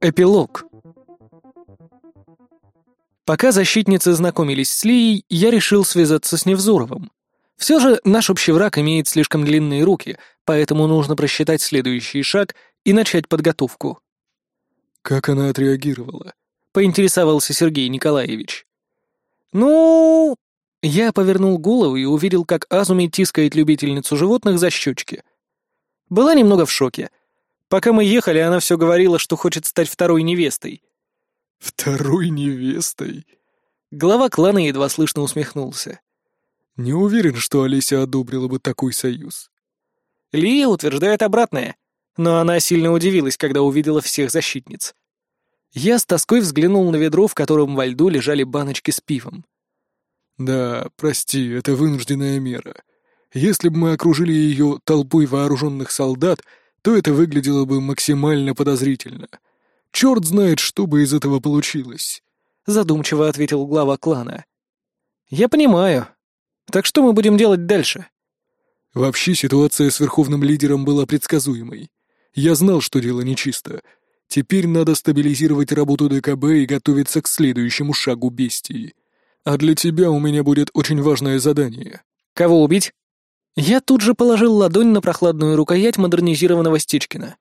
Эпилог. Пока защитницы знакомились с Лией, я решил связаться с Невзоровым. Все же наш общий враг имеет слишком длинные руки, поэтому нужно просчитать следующий шаг и начать подготовку. «Как она отреагировала?» — поинтересовался Сергей Николаевич. «Ну...» Я повернул голову и увидел, как Азуми тискает любительницу животных за щечки. Была немного в шоке. Пока мы ехали, она все говорила, что хочет стать второй невестой. «Второй невестой?» Глава клана едва слышно усмехнулся. «Не уверен, что Олеся одобрила бы такой союз». Лия утверждает обратное, но она сильно удивилась, когда увидела всех защитниц. Я с тоской взглянул на ведро, в котором во льду лежали баночки с пивом. «Да, прости, это вынужденная мера. Если бы мы окружили ее толпой вооруженных солдат, то это выглядело бы максимально подозрительно. Черт знает, что бы из этого получилось», — задумчиво ответил глава клана. «Я понимаю. Так что мы будем делать дальше?» Вообще ситуация с верховным лидером была предсказуемой. Я знал, что дело нечисто. Теперь надо стабилизировать работу ДКБ и готовиться к следующему шагу бестии. А для тебя у меня будет очень важное задание. Кого убить? Я тут же положил ладонь на прохладную рукоять модернизированного Стечкина.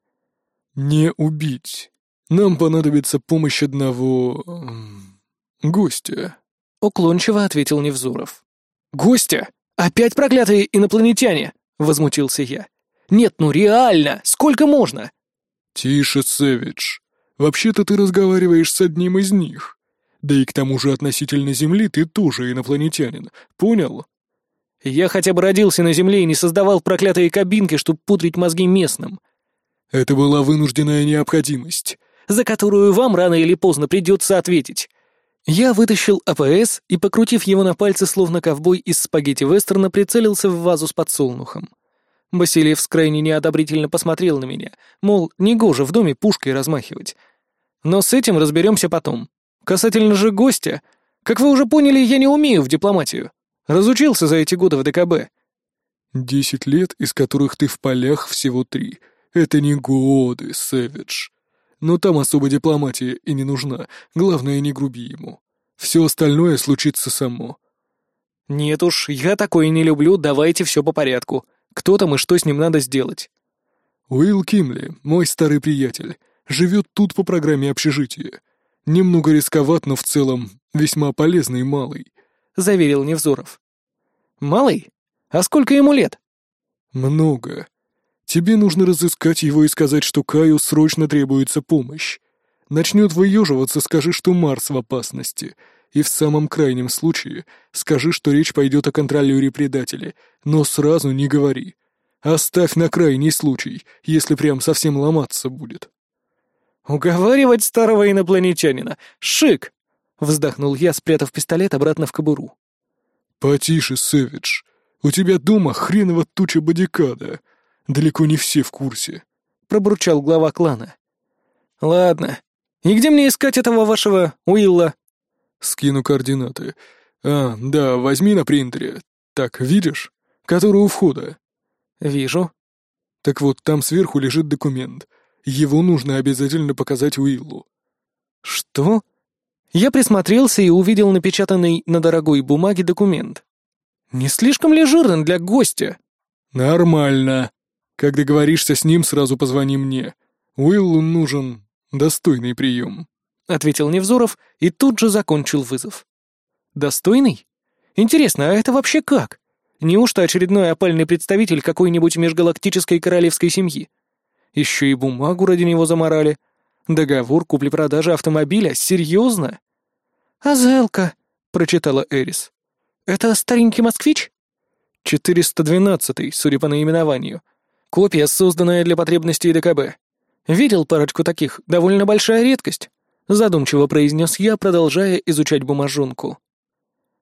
Не убить. Нам понадобится помощь одного... гостя», — уклончиво ответил Невзоров. «Гостя? Опять проклятые инопланетяне!» — возмутился я. «Нет, ну реально! Сколько можно?» «Тише, Сэвидж. Вообще-то ты разговариваешь с одним из них. Да и к тому же относительно Земли ты тоже инопланетянин, понял?» «Я хотя бы родился на Земле и не создавал проклятые кабинки, чтобы пудрить мозги местным». «Это была вынужденная необходимость за которую вам рано или поздно придется ответить. Я вытащил АПС и, покрутив его на пальце, словно ковбой из спагетти-вестерна, прицелился в вазу с подсолнухом. Басилев крайне неодобрительно посмотрел на меня, мол, негоже в доме пушкой размахивать. Но с этим разберемся потом. Касательно же гостя, как вы уже поняли, я не умею в дипломатию. Разучился за эти годы в ДКБ. Десять лет, из которых ты в полях всего три. Это не годы, Сэвидж но там особо дипломатия и не нужна, главное, не груби ему. Все остальное случится само». «Нет уж, я такое не люблю, давайте все по порядку. Кто там и что с ним надо сделать?» «Уилл Кимли, мой старый приятель, живет тут по программе общежития. Немного рисковат, но в целом весьма полезный малый», — заверил Невзоров. «Малый? А сколько ему лет?» «Много. Тебе нужно разыскать его и сказать, что Каю срочно требуется помощь. Начнет выеживаться, скажи, что Марс в опасности. И в самом крайнем случае скажи, что речь пойдет о контролере предателя, но сразу не говори. Оставь на крайний случай, если прям совсем ломаться будет. «Уговаривать старого инопланетянина! Шик!» — вздохнул я, спрятав пистолет обратно в кобуру. «Потише, Сэвидж. У тебя дома хреново туча бодикада. Далеко не все в курсе», — пробурчал глава клана. «Ладно. И где мне искать этого вашего Уилла?» «Скину координаты. А, да, возьми на принтере. Так, видишь? Который у входа». «Вижу». «Так вот, там сверху лежит документ. Его нужно обязательно показать Уиллу». «Что?» Я присмотрелся и увидел напечатанный на дорогой бумаге документ. «Не слишком ли жирный для гостя?» «Нормально», как договоришься с ним, сразу позвони мне. Уиллу нужен достойный прием», — ответил Невзоров и тут же закончил вызов. «Достойный? Интересно, а это вообще как? Неужто очередной опальный представитель какой-нибудь межгалактической королевской семьи? Еще и бумагу ради него заморали. Договор купли-продажи автомобиля? Серьезно?» «Азелка», — прочитала Эрис. «Это старенький москвич?» «412-й, судя по наименованию», Копия, созданная для потребностей ДКБ. Видел парочку таких, довольно большая редкость. Задумчиво произнес я, продолжая изучать бумажонку.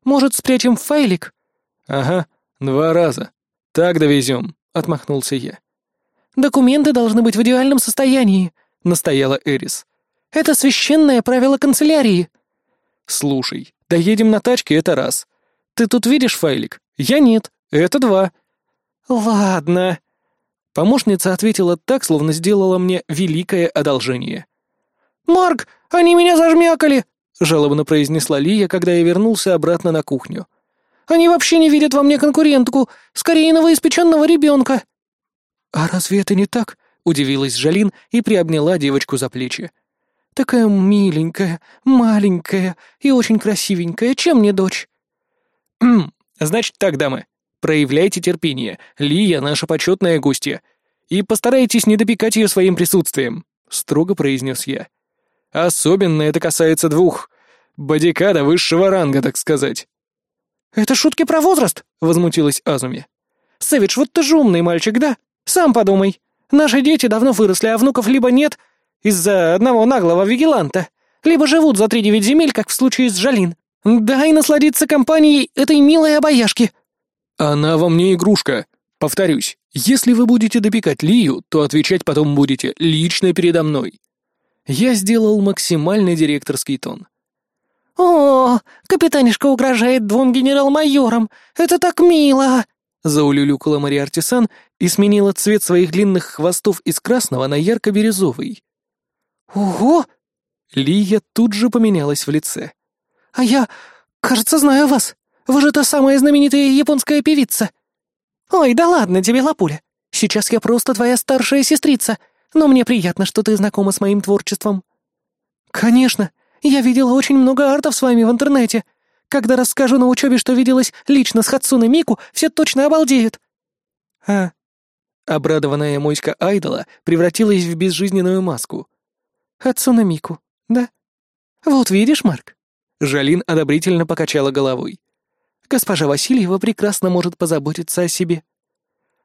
«Может, спрячем в файлик?» «Ага, два раза. Так довезем», — отмахнулся я. «Документы должны быть в идеальном состоянии», — настояла Эрис. «Это священное правило канцелярии». «Слушай, доедем на тачке — это раз. Ты тут видишь файлик? Я нет. Это два». «Ладно», Помощница ответила так, словно сделала мне великое одолжение. «Марк, они меня зажмякали!» — жалобно произнесла Лия, когда я вернулся обратно на кухню. «Они вообще не видят во мне конкурентку, скорее новоиспеченного ребенка!» «А разве это не так?» — удивилась Жалин и приобняла девочку за плечи. «Такая миленькая, маленькая и очень красивенькая, чем не дочь?» «Значит так, дамы, проявляйте терпение, Лия — наша почетная гостья, и постарайтесь не допекать ее своим присутствием», — строго произнес я. «Особенно это касается двух бодикада высшего ранга, так сказать». «Это шутки про возраст?» — возмутилась Азуми. «Сэвидж, вот ты же умный мальчик, да? Сам подумай. Наши дети давно выросли, а внуков либо нет из-за одного наглого вигиланта, либо живут за три девять земель, как в случае с Жалин. Дай насладиться компанией этой милой обаяшки». «Она вам не игрушка. Повторюсь, если вы будете допекать Лию, то отвечать потом будете лично передо мной». Я сделал максимальный директорский тон. «О, капитанишка угрожает двум генерал-майорам! Это так мило!» Заулюлюкала Мария Артисан и сменила цвет своих длинных хвостов из красного на ярко-бирюзовый. «Ого!» Лия тут же поменялась в лице. «А я, кажется, знаю вас. Вы же та самая знаменитая японская певица». «Ой, да ладно тебе, Лапуля. Сейчас я просто твоя старшая сестрица, но мне приятно, что ты знакома с моим творчеством». «Конечно. Я видела очень много артов с вами в интернете. Когда расскажу на учебе, что виделась лично с Хацуной Мику, все точно обалдеют». «А?» Обрадованная моська Айдола превратилась в безжизненную маску. «Хацуна Мику, да?» «Вот видишь, Марк?» Жалин одобрительно покачала головой. «Госпожа Васильева прекрасно может позаботиться о себе».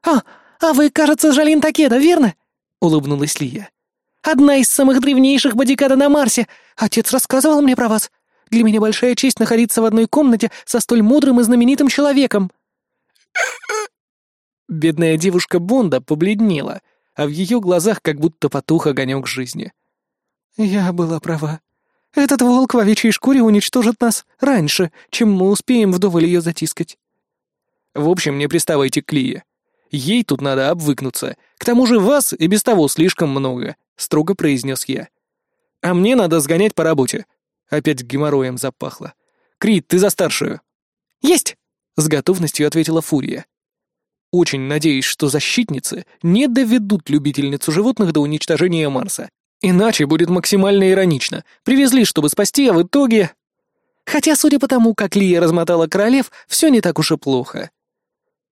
«А, а вы, кажется, Жалин Такеда, верно?» — улыбнулась Лия. «Одна из самых древнейших бодикада на Марсе. Отец рассказывал мне про вас. Для меня большая честь находиться в одной комнате со столь мудрым и знаменитым человеком». Бедная девушка Бонда побледнела, а в ее глазах как будто потух огонек жизни. «Я была права. Этот волк в овечьей шкуре уничтожит нас раньше, чем мы успеем вдоволь ее затискать». «В общем, не приставайте к Лие. Ей тут надо обвыкнуться. К тому же вас и без того слишком много», — строго произнес я. «А мне надо сгонять по работе». Опять геморроем запахло. «Крит, ты за старшую». «Есть!» — с готовностью ответила Фурия. Очень надеюсь, что защитницы не доведут любительницу животных до уничтожения Марса. Иначе будет максимально иронично. Привезли, чтобы спасти, а в итоге... Хотя, судя по тому, как Лия размотала королев, все не так уж и плохо.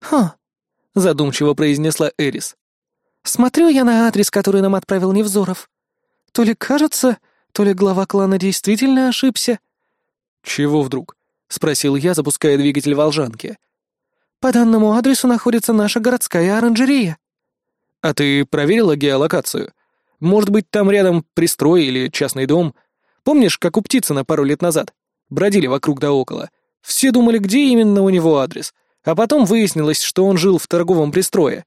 «Ха», — задумчиво произнесла Эрис. «Смотрю я на адрес, который нам отправил Невзоров. То ли кажется, то ли глава клана действительно ошибся». «Чего вдруг?» — спросил я, запуская двигатель волжанки. «По данному адресу находится наша городская оранжерея». «А ты проверила геолокацию? Может быть, там рядом пристрой или частный дом? Помнишь, как у Птицына пару лет назад? Бродили вокруг да около. Все думали, где именно у него адрес, а потом выяснилось, что он жил в торговом пристрое.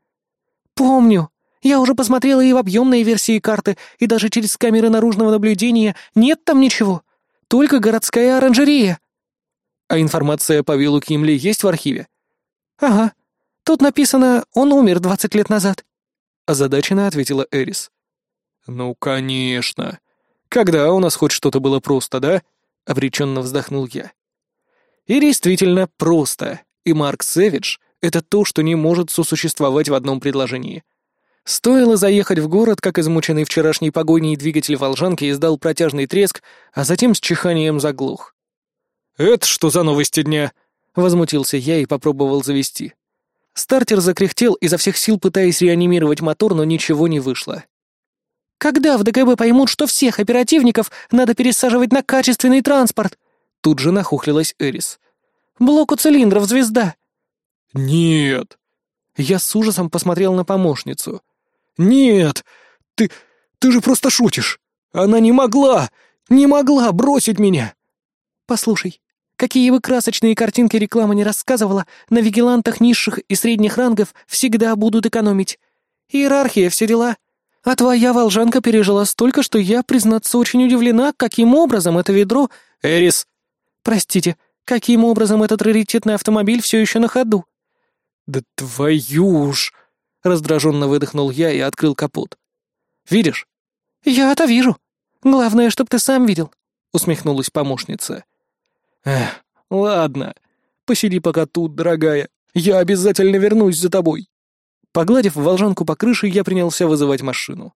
«Помню. Я уже посмотрела и в объемные версии карты, и даже через камеры наружного наблюдения. Нет там ничего. Только городская оранжерея». «А информация по Виллу Кимли есть в архиве?» «Ага. Тут написано, он умер двадцать лет назад», — озадаченно ответила Эрис. «Ну, конечно. Когда у нас хоть что-то было просто, да?» — обреченно вздохнул я. И действительно просто, и Марк Сэвидж — это то, что не может сосуществовать в одном предложении. Стоило заехать в город, как измученный вчерашней погоней двигатель волжанки издал протяжный треск, а затем с чиханием заглух. «Это что за новости дня?» — возмутился я и попробовал завести. Стартер закряхтел, изо всех сил пытаясь реанимировать мотор, но ничего не вышло. Когда в ДКБ поймут, что всех оперативников надо пересаживать на качественный транспорт?» Тут же нахухлилась Эрис. «Блоку цилиндров звезда». «Нет». Я с ужасом посмотрел на помощницу. «Нет! Ты... ты же просто шутишь! Она не могла! Не могла бросить меня!» «Послушай, какие бы красочные картинки реклама не рассказывала, на вигилантах низших и средних рангов всегда будут экономить. Иерархия, все дела. А твоя волжанка пережила столько, что я, признаться, очень удивлена, каким образом это ведро... Эрис! Простите, каким образом этот раритетный автомобиль все еще на ходу? Да твою ж... — раздраженно выдохнул я и открыл капот. «Видишь?» «Я это вижу. Главное, чтоб ты сам видел», — усмехнулась помощница. «Эх, ладно. Посиди пока тут, дорогая. Я обязательно вернусь за тобой». Погладив волжанку по крыше, я принялся вызывать машину.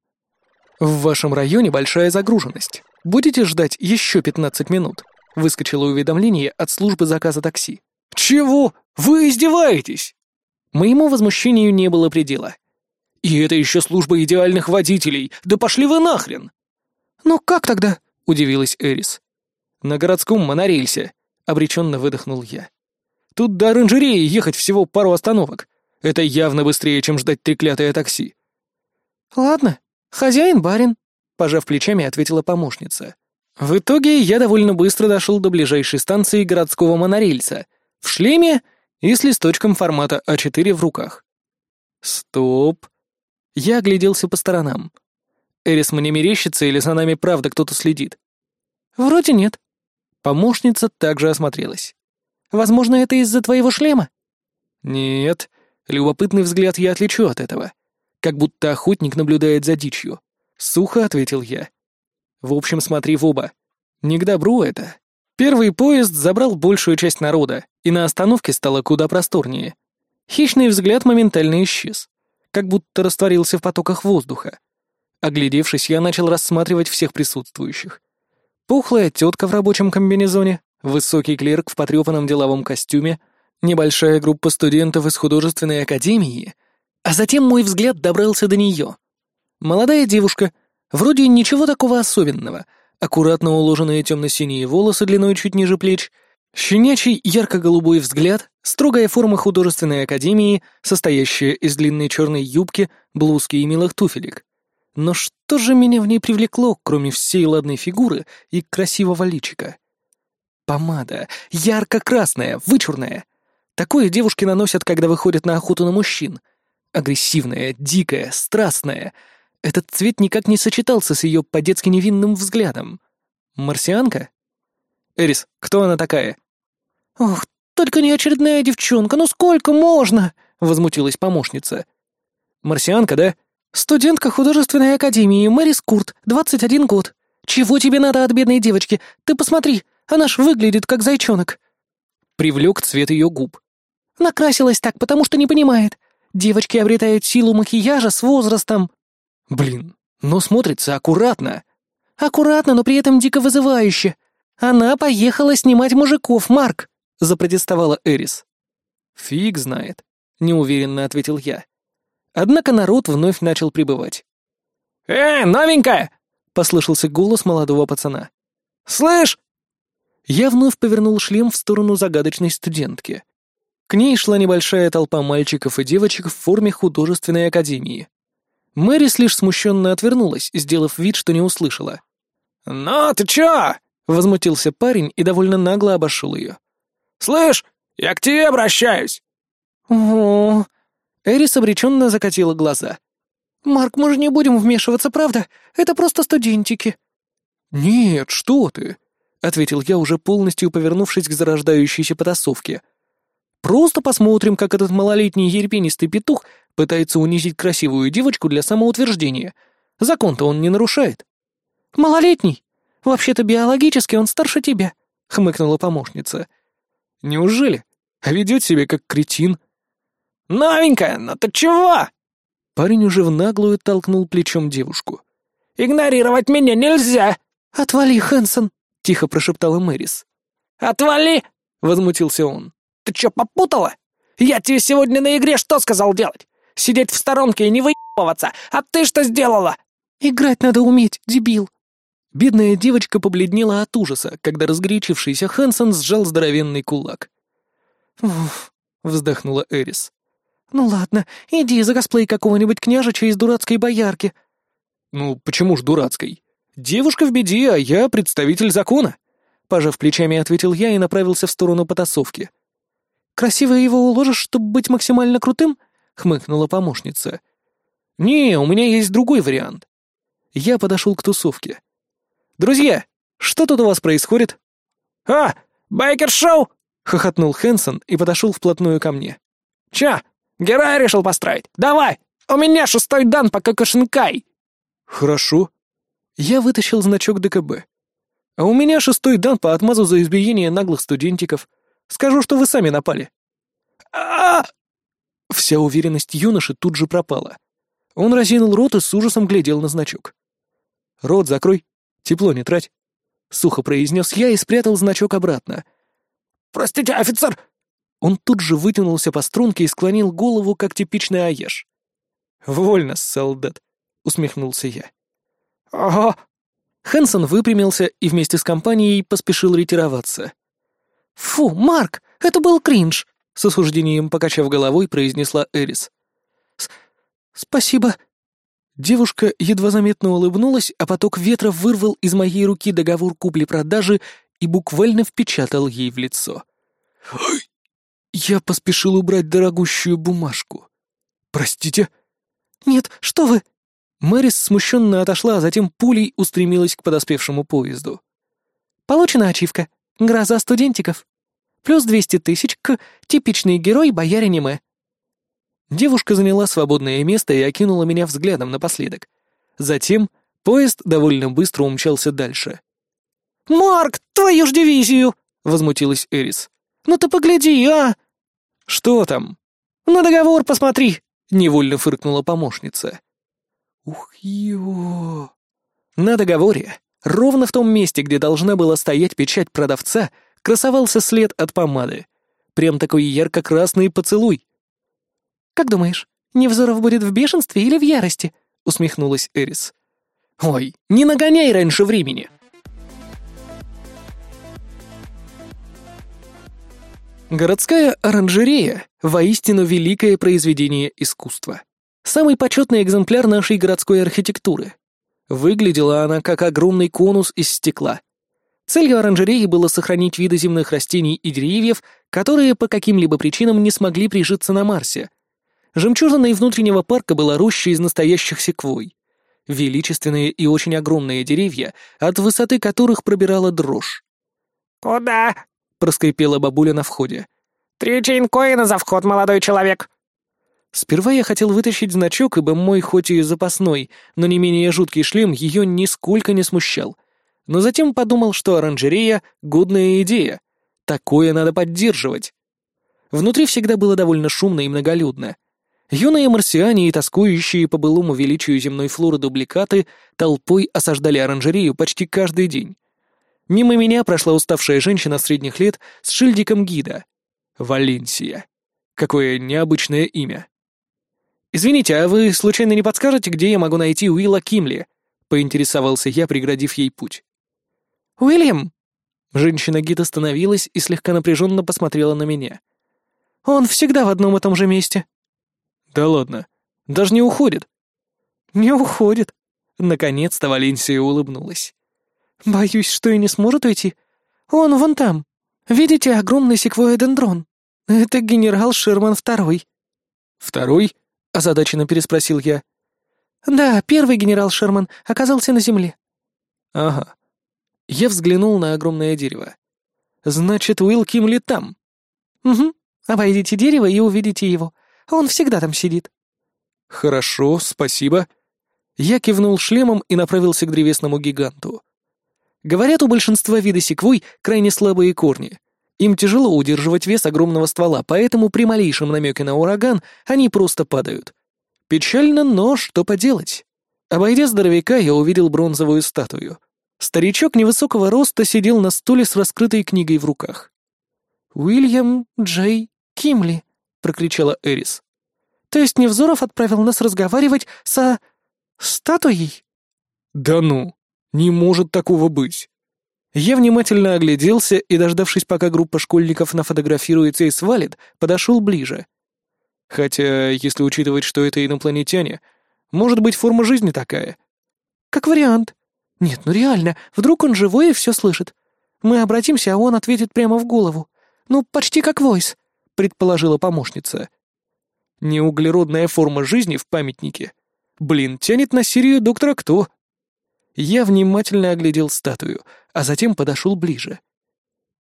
«В вашем районе большая загруженность. Будете ждать еще 15 минут?» Выскочило уведомление от службы заказа такси. «Чего? Вы издеваетесь?» Моему возмущению не было предела. «И это еще служба идеальных водителей! Да пошли вы нахрен!» «Ну как тогда?» — удивилась Эрис. «На городском монорельсе», — обреченно выдохнул я. «Тут до оранжереи ехать всего пару остановок. Это явно быстрее, чем ждать треклятое такси». «Ладно, хозяин барин», — пожав плечами, ответила помощница. В итоге я довольно быстро дошел до ближайшей станции городского монорельса, в шлеме и с листочком формата А4 в руках. «Стоп!» Я огляделся по сторонам. Эрис мне мерещится или за нами правда кто-то следит? Вроде нет. Помощница также осмотрелась. Возможно, это из-за твоего шлема? Нет. Любопытный взгляд я отличу от этого. Как будто охотник наблюдает за дичью. Сухо ответил я. В общем, смотри в оба. Не к добру это. Первый поезд забрал большую часть народа, и на остановке стало куда просторнее. Хищный взгляд моментально исчез, как будто растворился в потоках воздуха. Оглядевшись, я начал рассматривать всех присутствующих. Пухлая тетка в рабочем комбинезоне, высокий клерк в потрепанном деловом костюме, небольшая группа студентов из художественной академии, а затем мой взгляд добрался до нее. Молодая девушка, вроде ничего такого особенного — аккуратно уложенные темно-синие волосы длиной чуть ниже плеч, щенячий ярко-голубой взгляд, строгая форма художественной академии, состоящая из длинной черной юбки, блузки и милых туфелек. Но что же меня в ней привлекло, кроме всей ладной фигуры и красивого личика? Помада, ярко-красная, вычурная. Такое девушки наносят, когда выходят на охоту на мужчин. Агрессивная, дикая, страстная — этот цвет никак не сочетался с ее по-детски невинным взглядом. Марсианка? Эрис, кто она такая? «Ох, только не очередная девчонка, ну сколько можно?» — возмутилась помощница. «Марсианка, да?» «Студентка художественной академии, Мэрис Курт, 21 год. Чего тебе надо от бедной девочки? Ты посмотри, она ж выглядит как зайчонок». Привлек цвет ее губ. «Накрасилась так, потому что не понимает. Девочки обретают силу макияжа с возрастом». Блин, но смотрится аккуратно. Аккуратно, но при этом дико вызывающе. Она поехала снимать мужиков, Марк, запротестовала Эрис. Фиг знает, неуверенно ответил я. Однако народ вновь начал прибывать. «Э, новенькая!» — послышался голос молодого пацана. «Слышь!» Я вновь повернул шлем в сторону загадочной студентки. К ней шла небольшая толпа мальчиков и девочек в форме художественной академии. Мэрис лишь смущенно отвернулась, сделав вид, что не услышала. «Ну, ты чё?» — возмутился парень и довольно нагло обошел ее. «Слышь, я к тебе обращаюсь!» «О...» Эрис обреченно закатила глаза. «Марк, мы же не будем вмешиваться, правда? Это просто студентики». «Нет, что ты!» — ответил я, уже полностью повернувшись к зарождающейся потасовке. «Просто посмотрим, как этот малолетний ерпенистый петух Пытается унизить красивую девочку для самоутверждения. Закон-то он не нарушает. «Малолетний. Вообще-то биологически он старше тебя», — хмыкнула помощница. «Неужели? А ведет себя как кретин». «Новенькая, ну ты чего?» Парень уже в наглую толкнул плечом девушку. «Игнорировать меня нельзя!» «Отвали, Хэнсон!» — тихо прошептала Мэрис. «Отвали!» — возмутился он. «Ты чё, попутала? Я тебе сегодня на игре что сказал делать? Сидеть в сторонке и не выебываться. А ты что сделала?» «Играть надо уметь, дебил». Бедная девочка побледнела от ужаса, когда разгорячившийся Хэнсон сжал здоровенный кулак. «Уф», — вздохнула Эрис. «Ну ладно, иди за косплей какого-нибудь княжича из дурацкой боярки». «Ну, почему ж дурацкой? Девушка в беде, а я представитель закона». Пожав плечами, ответил я и направился в сторону потасовки. «Красиво его уложишь, чтобы быть максимально крутым?» — хмыкнула помощница. «Не, у меня есть другой вариант». Я подошел к тусовке. «Друзья, что тут у вас происходит?» «А, байкер-шоу!» — хохотнул Хэнсон и подошел вплотную ко мне. «Чё, героя решил построить? Давай, У меня шестой дан по Кокошинкай!» «Хорошо». Я вытащил значок ДКБ. «А у меня шестой дан по отмазу за избиение наглых студентиков. Скажу, что вы сами напали». а Вся уверенность юноши тут же пропала. Он разинул рот и с ужасом глядел на значок. «Рот закрой, тепло не трать», — сухо произнес я и спрятал значок обратно. «Простите, офицер!» Он тут же вытянулся по струнке и склонил голову, как типичный аеш. «Вольно, солдат», — усмехнулся я. «Ого!» Хэнсон выпрямился и вместе с компанией поспешил ретироваться. «Фу, Марк, это был кринж!» — с осуждением покачав головой, произнесла Эрис. «Спасибо». Девушка едва заметно улыбнулась, а поток ветра вырвал из моей руки договор купли-продажи и буквально впечатал ей в лицо. Я поспешил убрать дорогущую бумажку. «Простите?» «Нет, что вы!» Мэрис смущенно отошла, а затем пулей устремилась к подоспевшему поезду. «Получена ачивка. Гроза студентиков. Плюс двести тысяч к типичный герой боярине Девушка заняла свободное место и окинула меня взглядом напоследок. Затем поезд довольно быстро умчался дальше. «Марк, твою ж дивизию!» — возмутилась Эрис. «Ну ты погляди, а!» «Что там?» «На договор посмотри!» — невольно фыркнула помощница. «Ух его!» На договоре, ровно в том месте, где должна была стоять печать продавца, красовался след от помады. Прям такой ярко-красный поцелуй. «Как думаешь, Невзоров будет в бешенстве или в ярости?» — усмехнулась Эрис. «Ой, не нагоняй раньше времени!» Городская оранжерея — воистину великое произведение искусства. Самый почетный экземпляр нашей городской архитектуры. Выглядела она как огромный конус из стекла. Целью оранжереи было сохранить виды земных растений и деревьев, которые по каким-либо причинам не смогли прижиться на Марсе. Жемчужиной внутреннего парка была роща из настоящих секвой. Величественные и очень огромные деревья, от высоты которых пробирала дрожь. «Куда?» — проскрипела бабуля на входе. «Три чейнкоина за вход, молодой человек!» Сперва я хотел вытащить значок, ибо мой хоть и запасной, но не менее жуткий шлем ее нисколько не смущал. Но затем подумал, что оранжерея — годная идея. Такое надо поддерживать. Внутри всегда было довольно шумно и многолюдно. Юные марсиане и тоскующие по былому величию земной флоры дубликаты толпой осаждали оранжерею почти каждый день. Мимо меня прошла уставшая женщина средних лет с шильдиком гида. Валенсия. Какое необычное имя. «Извините, а вы случайно не подскажете, где я могу найти Уилла Кимли?» — поинтересовался я, преградив ей путь. «Уильям!» Женщина-гид остановилась и слегка напряженно посмотрела на меня. «Он всегда в одном и том же месте». «Да ладно. Даже не уходит». «Не уходит». Наконец-то Валенсия улыбнулась. «Боюсь, что и не сможет уйти. Он вон там. Видите огромный секвоя-дендрон? Это генерал Шерман Второй». «Второй?» — озадаченно переспросил я. «Да, первый генерал Шерман оказался на земле». «Ага». Я взглянул на огромное дерево. «Значит, Уилл Кимли там?» «Угу. Обойдите дерево и увидите его. Он всегда там сидит». «Хорошо, спасибо». Я кивнул шлемом и направился к древесному гиганту. Говорят, у большинства вида секвой крайне слабые корни. Им тяжело удерживать вес огромного ствола, поэтому при малейшем намеке на ураган они просто падают. Печально, но что поделать. Обойдя здоровяка, я увидел бронзовую статую. Старичок невысокого роста сидел на стуле с раскрытой книгой в руках. «Уильям Джей Кимли», — прокричала Эрис. «То есть Невзоров отправил нас разговаривать со... статуей?» «Да ну!» Не может такого быть. Я внимательно огляделся и, дождавшись, пока группа школьников нафотографируется и свалит, подошел ближе. Хотя, если учитывать, что это инопланетяне, может быть, форма жизни такая. Как вариант. Нет, ну реально, вдруг он живой и все слышит. Мы обратимся, а он ответит прямо в голову. Ну, почти как войс, предположила помощница. Неуглеродная форма жизни в памятнике. Блин, тянет на серию доктора Кто. Я внимательно оглядел статую, а затем подошел ближе.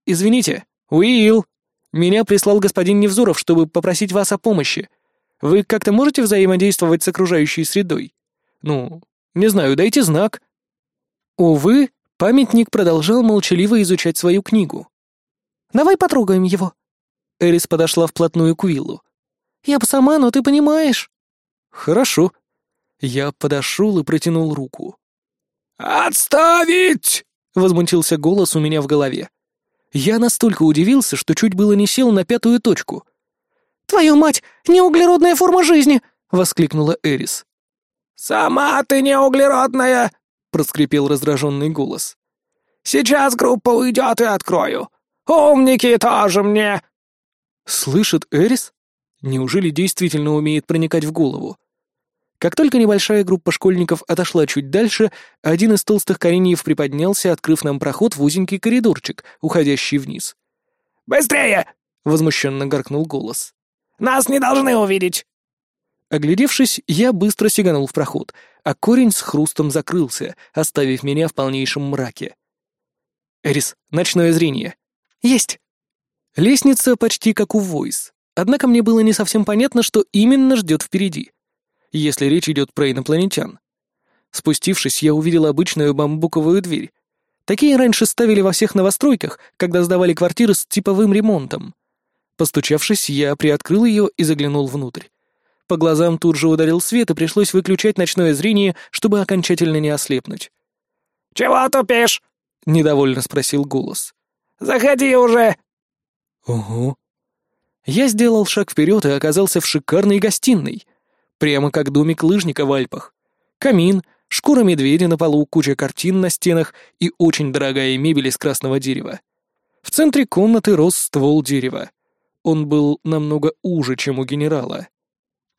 «Извините, Уилл, меня прислал господин Невзоров, чтобы попросить вас о помощи. Вы как-то можете взаимодействовать с окружающей средой? Ну, не знаю, дайте знак». Увы, памятник продолжал молчаливо изучать свою книгу. «Давай потрогаем его». Эрис подошла вплотную к Уиллу. «Я бы сама, но ты понимаешь». «Хорошо». Я подошел и протянул руку. «Отставить!» — возмутился голос у меня в голове. Я настолько удивился, что чуть было не сел на пятую точку. «Твою мать, неуглеродная форма жизни!» — воскликнула Эрис. «Сама ты неуглеродная!» — проскрипел раздраженный голос. «Сейчас группа уйдет и открою. Умники тоже мне!» Слышит Эрис? Неужели действительно умеет проникать в голову? Как только небольшая группа школьников отошла чуть дальше, один из толстых кореньев приподнялся, открыв нам проход в узенький коридорчик, уходящий вниз. «Быстрее!» — возмущенно гаркнул голос. «Нас не должны увидеть!» Оглядевшись, я быстро сиганул в проход, а корень с хрустом закрылся, оставив меня в полнейшем мраке. «Эрис, ночное зрение». «Есть». Лестница почти как у Войс, однако мне было не совсем понятно, что именно ждет впереди если речь идет про инопланетян. Спустившись, я увидел обычную бамбуковую дверь. Такие раньше ставили во всех новостройках, когда сдавали квартиры с типовым ремонтом. Постучавшись, я приоткрыл ее и заглянул внутрь. По глазам тут же ударил свет, и пришлось выключать ночное зрение, чтобы окончательно не ослепнуть. «Чего тупишь?» — недовольно спросил голос. «Заходи уже!» «Ого». Я сделал шаг вперед и оказался в шикарной гостиной — Прямо как домик лыжника в Альпах. Камин, шкура медведя на полу, куча картин на стенах и очень дорогая мебель из красного дерева. В центре комнаты рос ствол дерева. Он был намного уже, чем у генерала.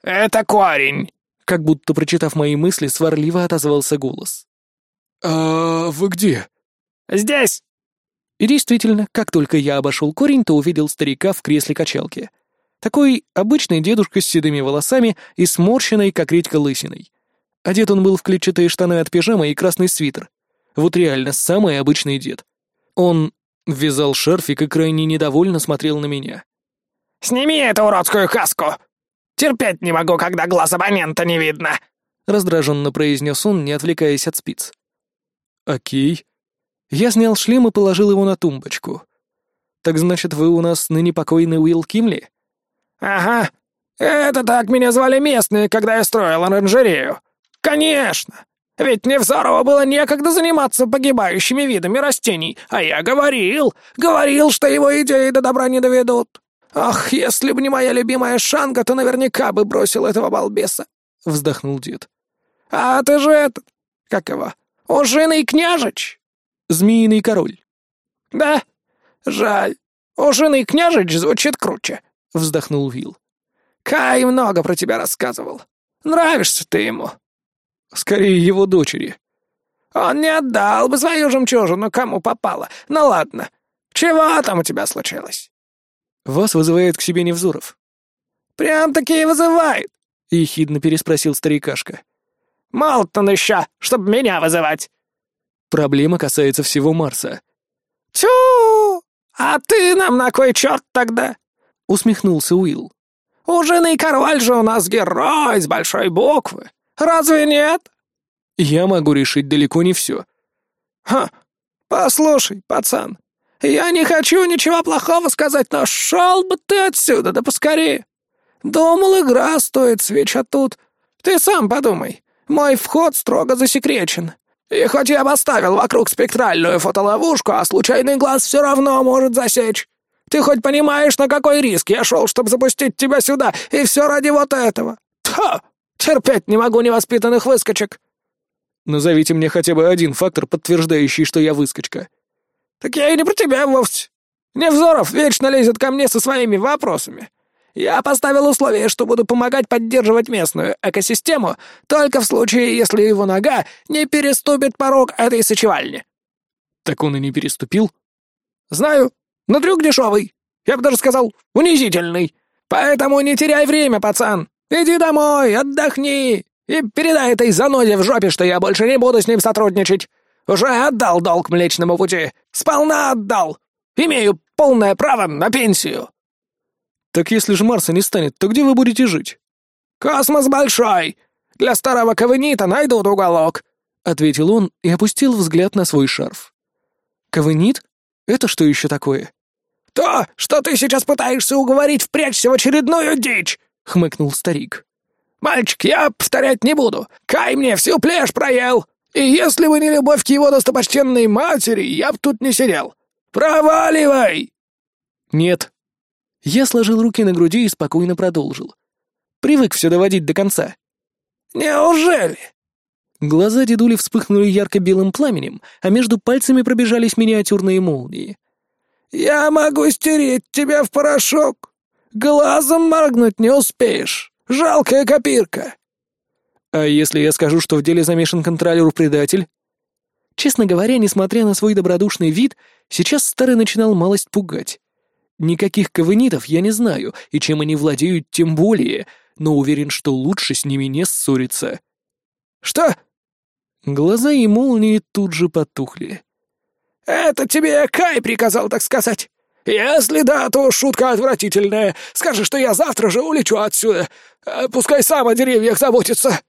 «Это корень!» Как будто, прочитав мои мысли, сварливо отозвался голос. «А вы где?» «Здесь!» И действительно, как только я обошел корень, то увидел старика в кресле качалки. Такой обычный дедушка с седыми волосами и сморщенной, как редька, лысиной. Одет он был в клетчатые штаны от пижамы и красный свитер. Вот реально, самый обычный дед. Он вязал шарфик и крайне недовольно смотрел на меня. «Сними эту уродскую каску! Терпеть не могу, когда глаз абонента не видно!» Раздраженно произнес он, не отвлекаясь от спиц. «Окей». Я снял шлем и положил его на тумбочку. «Так значит, вы у нас ныне покойный Уилл Кимли?» «Ага. Это так меня звали местные, когда я строил оранжерею. Конечно. Ведь Невзорову было некогда заниматься погибающими видами растений, а я говорил, говорил, что его идеи до добра не доведут. Ах, если бы не моя любимая Шанга, то наверняка бы бросил этого балбеса», — вздохнул дед. «А ты же этот, как его, ужиный княжич?» «Змеиный король». «Да? Жаль. Ужиный княжич звучит круче вздохнул Вил. Кай много про тебя рассказывал. Нравишься ты ему. Скорее его дочери. Он не отдал бы свою жемчужину, кому попало. Ну ладно. Чего там у тебя случилось? Вас вызывает к себе Невзоров. Прям-таки и вызывает, — ехидно переспросил старикашка. Молод он еще, чтобы меня вызывать. Проблема касается всего Марса. Тю! А ты нам на кой черт тогда? — усмехнулся Уилл. «У жены Карваль же у нас герой с большой буквы. Разве нет?» «Я могу решить далеко не все». «Ха, послушай, пацан, я не хочу ничего плохого сказать, но шел бы ты отсюда, да поскорее. Думал, игра стоит свеча тут. Ты сам подумай, мой вход строго засекречен. И хоть я поставил вокруг спектральную фотоловушку, а случайный глаз все равно может засечь. Ты хоть понимаешь, на какой риск я шел, чтобы запустить тебя сюда, и все ради вот этого? Тьфу! Терпеть не могу невоспитанных выскочек!» «Назовите мне хотя бы один фактор, подтверждающий, что я выскочка». «Так я и не про тебя вовсе. Невзоров вечно лезет ко мне со своими вопросами. Я поставил условие, что буду помогать поддерживать местную экосистему только в случае, если его нога не переступит порог этой сочевальни». «Так он и не переступил?» «Знаю. Но трюк дешевый. Я бы даже сказал, унизительный. Поэтому не теряй время, пацан. Иди домой, отдохни. И передай этой заноде в жопе, что я больше не буду с ним сотрудничать. Уже отдал долг Млечному Пути. Сполна отдал. Имею полное право на пенсию. Так если же Марса не станет, то где вы будете жить? Космос большой. Для старого кавенита найдут уголок», — ответил он и опустил взгляд на свой шарф. «Кавенит? Это что еще такое?» «То, что ты сейчас пытаешься уговорить впрячься в очередную дичь!» — хмыкнул старик. «Мальчик, я повторять не буду. Кай мне всю пляж проел. И если бы не любовь к его достопочтенной матери, я б тут не сидел. Проваливай!» «Нет». Я сложил руки на груди и спокойно продолжил. Привык все доводить до конца. «Неужели?» Глаза дедули вспыхнули ярко-белым пламенем, а между пальцами пробежались миниатюрные молнии. «Я могу стереть тебя в порошок. Глазом моргнуть не успеешь. Жалкая копирка». «А если я скажу, что в деле замешан контролер-предатель?» Честно говоря, несмотря на свой добродушный вид, сейчас старый начинал малость пугать. Никаких кавенитов я не знаю, и чем они владеют, тем более, но уверен, что лучше с ними не ссориться. «Что?» Глаза и молнии тут же потухли. «Это тебе Кай приказал, так сказать. Если да, то шутка отвратительная. Скажи, что я завтра же улечу отсюда. Э, пускай сам о деревьях заботится».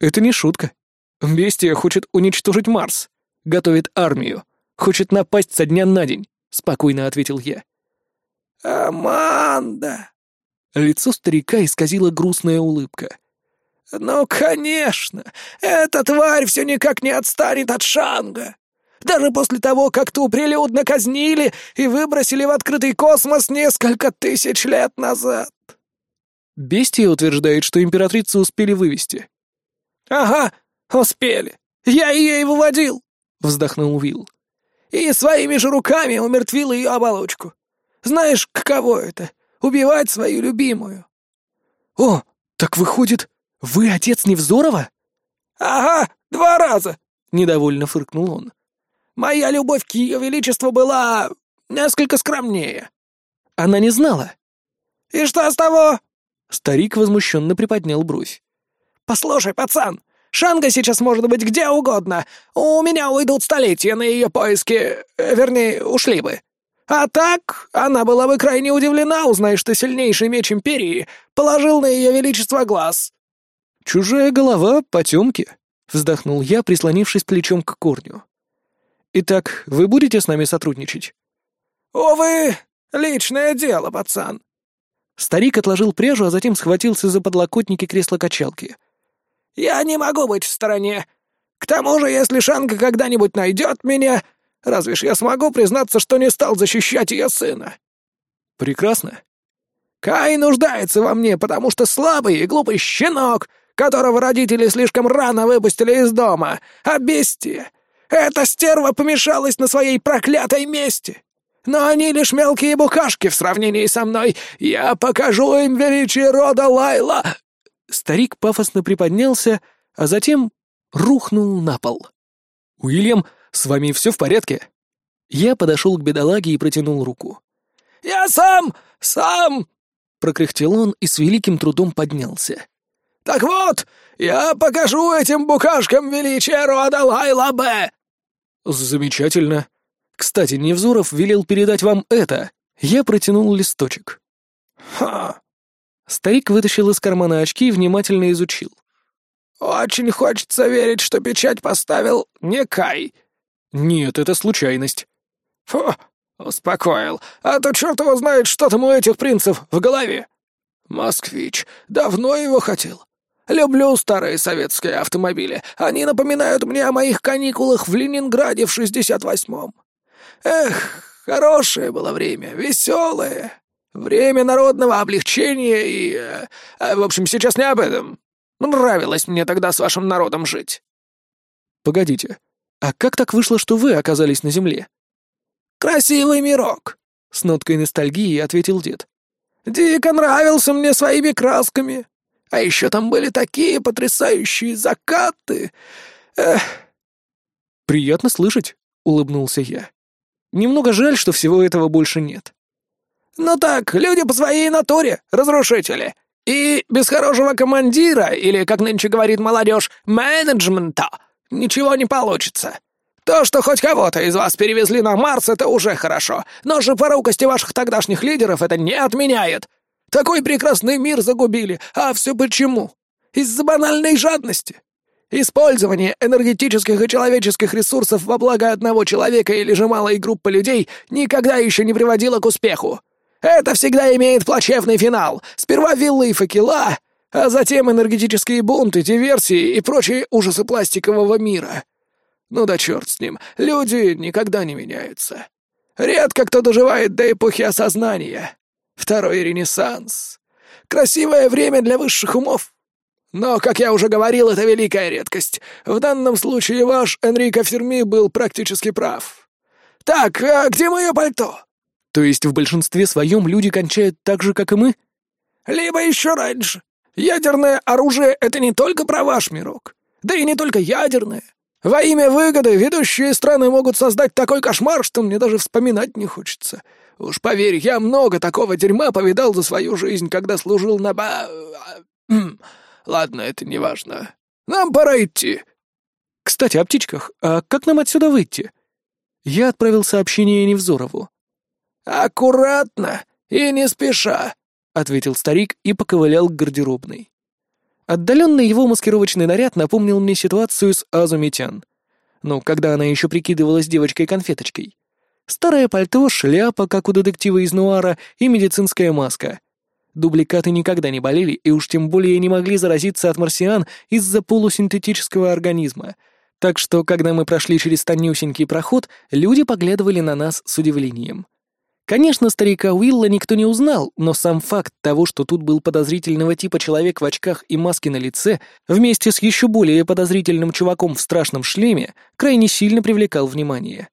«Это не шутка. Бестия хочет уничтожить Марс. Готовит армию. Хочет напасть со дня на день», — спокойно ответил я. «Аманда!» Лицо старика исказила грустная улыбка. «Ну, конечно! Эта тварь все никак не отстанет от Шанга! Даже после того, как ту прилюдно казнили и выбросили в открытый космос несколько тысяч лет назад!» Бестия утверждает, что императрицу успели вывести. «Ага, успели! Я ее и выводил!» — вздохнул Уилл. «И своими же руками умертвил ее оболочку. Знаешь, каково это — убивать свою любимую?» «О, так выходит, вы отец Невзорова?» «Ага, два раза!» — недовольно фыркнул он. «Моя любовь к ее величеству была несколько скромнее». «Она не знала?» «И что с того?» Старик возмущенно приподнял бровь. «Послушай, пацан, Шанга сейчас может быть где угодно. У меня уйдут столетия на ее поиски, э, вернее, ушли бы. А так, она была бы крайне удивлена, узнай, что сильнейший меч Империи положил на ее величество глаз». «Чужая голова — потемки», — вздохнул я, прислонившись плечом к корню. «Итак, вы будете с нами сотрудничать?» «Увы, личное дело, пацан». Старик отложил пряжу, а затем схватился за подлокотники кресла-качалки. «Я не могу быть в стороне. К тому же, если Шанка когда-нибудь найдет меня, Разве ж я смогу признаться, что не стал защищать ее сына?» «Прекрасно». «Кай нуждается во мне, потому что слабый и глупый щенок, которого родители слишком рано выпустили из дома, а бестия. Эта стерва помешалась на своей проклятой мести. Но они лишь мелкие букашки в сравнении со мной. Я покажу им величие рода Лайла!» Старик пафосно приподнялся, а затем рухнул на пол. «Уильям, с вами все в порядке?» Я подошел к бедолаге и протянул руку. «Я сам! Сам!» — прокряхтел он и с великим трудом поднялся. «Так вот, я покажу этим букашкам величие рода Лайла-Б!» «Замечательно. Кстати, Невзоров велел передать вам это». Я протянул листочек. «Ха!» Старик вытащил из кармана очки и внимательно изучил. «Очень хочется верить, что печать поставил не Кай, «Нет, это случайность». «Фу, успокоил. А то черт его знает, что там у этих принцев в голове. Москвич, давно его хотел. Люблю старые советские автомобили. Они напоминают мне о моих каникулах в Ленинграде в 68-м. Эх, хорошее было время, веселое. Время народного облегчения и... Э, в общем, сейчас не об этом. Нравилось мне тогда с вашим народом жить». «Погодите, «А как так вышло, что вы оказались на земле?» «Красивый мирок», — с ноткой ностальгии ответил дед. «Дико нравился мне своими красками. А еще там были такие потрясающие закаты. Эх». «Приятно слышать», — улыбнулся я. «Немного жаль, что всего этого больше нет». «Ну так, люди по своей натуре, разрушители. И без хорошего командира, или, как нынче говорит молодежь, менеджмента, ничего не получится. То, что хоть кого-то из вас перевезли на Марс, это уже хорошо, но же порукости ваших тогдашних лидеров это не отменяет. Такой прекрасный мир загубили, а все почему? Из-за банальной жадности. Использование энергетических и человеческих ресурсов во благо одного человека или же малой группы людей никогда еще не приводило к успеху. Это всегда имеет плачевный финал. Сперва виллы и факела, а затем энергетические бунты, диверсии и прочие ужасы пластикового мира. Ну да черт с ним, люди никогда не меняются. Редко кто доживает до эпохи осознания. Второй ренессанс. Красивое время для высших умов. Но, как я уже говорил, это великая редкость. В данном случае ваш Энрико Ферми был практически прав. Так, а где мое пальто? То есть в большинстве своем люди кончают так же, как и мы? Либо еще раньше. Ядерное оружие — это не только про ваш мирок. Да и не только ядерное. Во имя выгоды ведущие страны могут создать такой кошмар, что мне даже вспоминать не хочется. Уж поверь, я много такого дерьма повидал за свою жизнь, когда служил на ба... Ладно, это не важно. Нам пора идти. Кстати, о птичках. А как нам отсюда выйти? Я отправил сообщение Невзорову. «Аккуратно и не спеша», — ответил старик и поковылял к гардеробной. Отдаленный его маскировочный наряд напомнил мне ситуацию с Азумитян. Ну, когда она еще прикидывалась девочкой-конфеточкой. Старое пальто, шляпа, как у детектива из Нуара, и медицинская маска. Дубликаты никогда не болели и уж тем более не могли заразиться от марсиан из-за полусинтетического организма. Так что, когда мы прошли через тонюсенький проход, люди поглядывали на нас с удивлением. Конечно, старика Уилла никто не узнал, но сам факт того, что тут был подозрительного типа человек в очках и маске на лице, вместе с еще более подозрительным чуваком в страшном шлеме, крайне сильно привлекал внимание.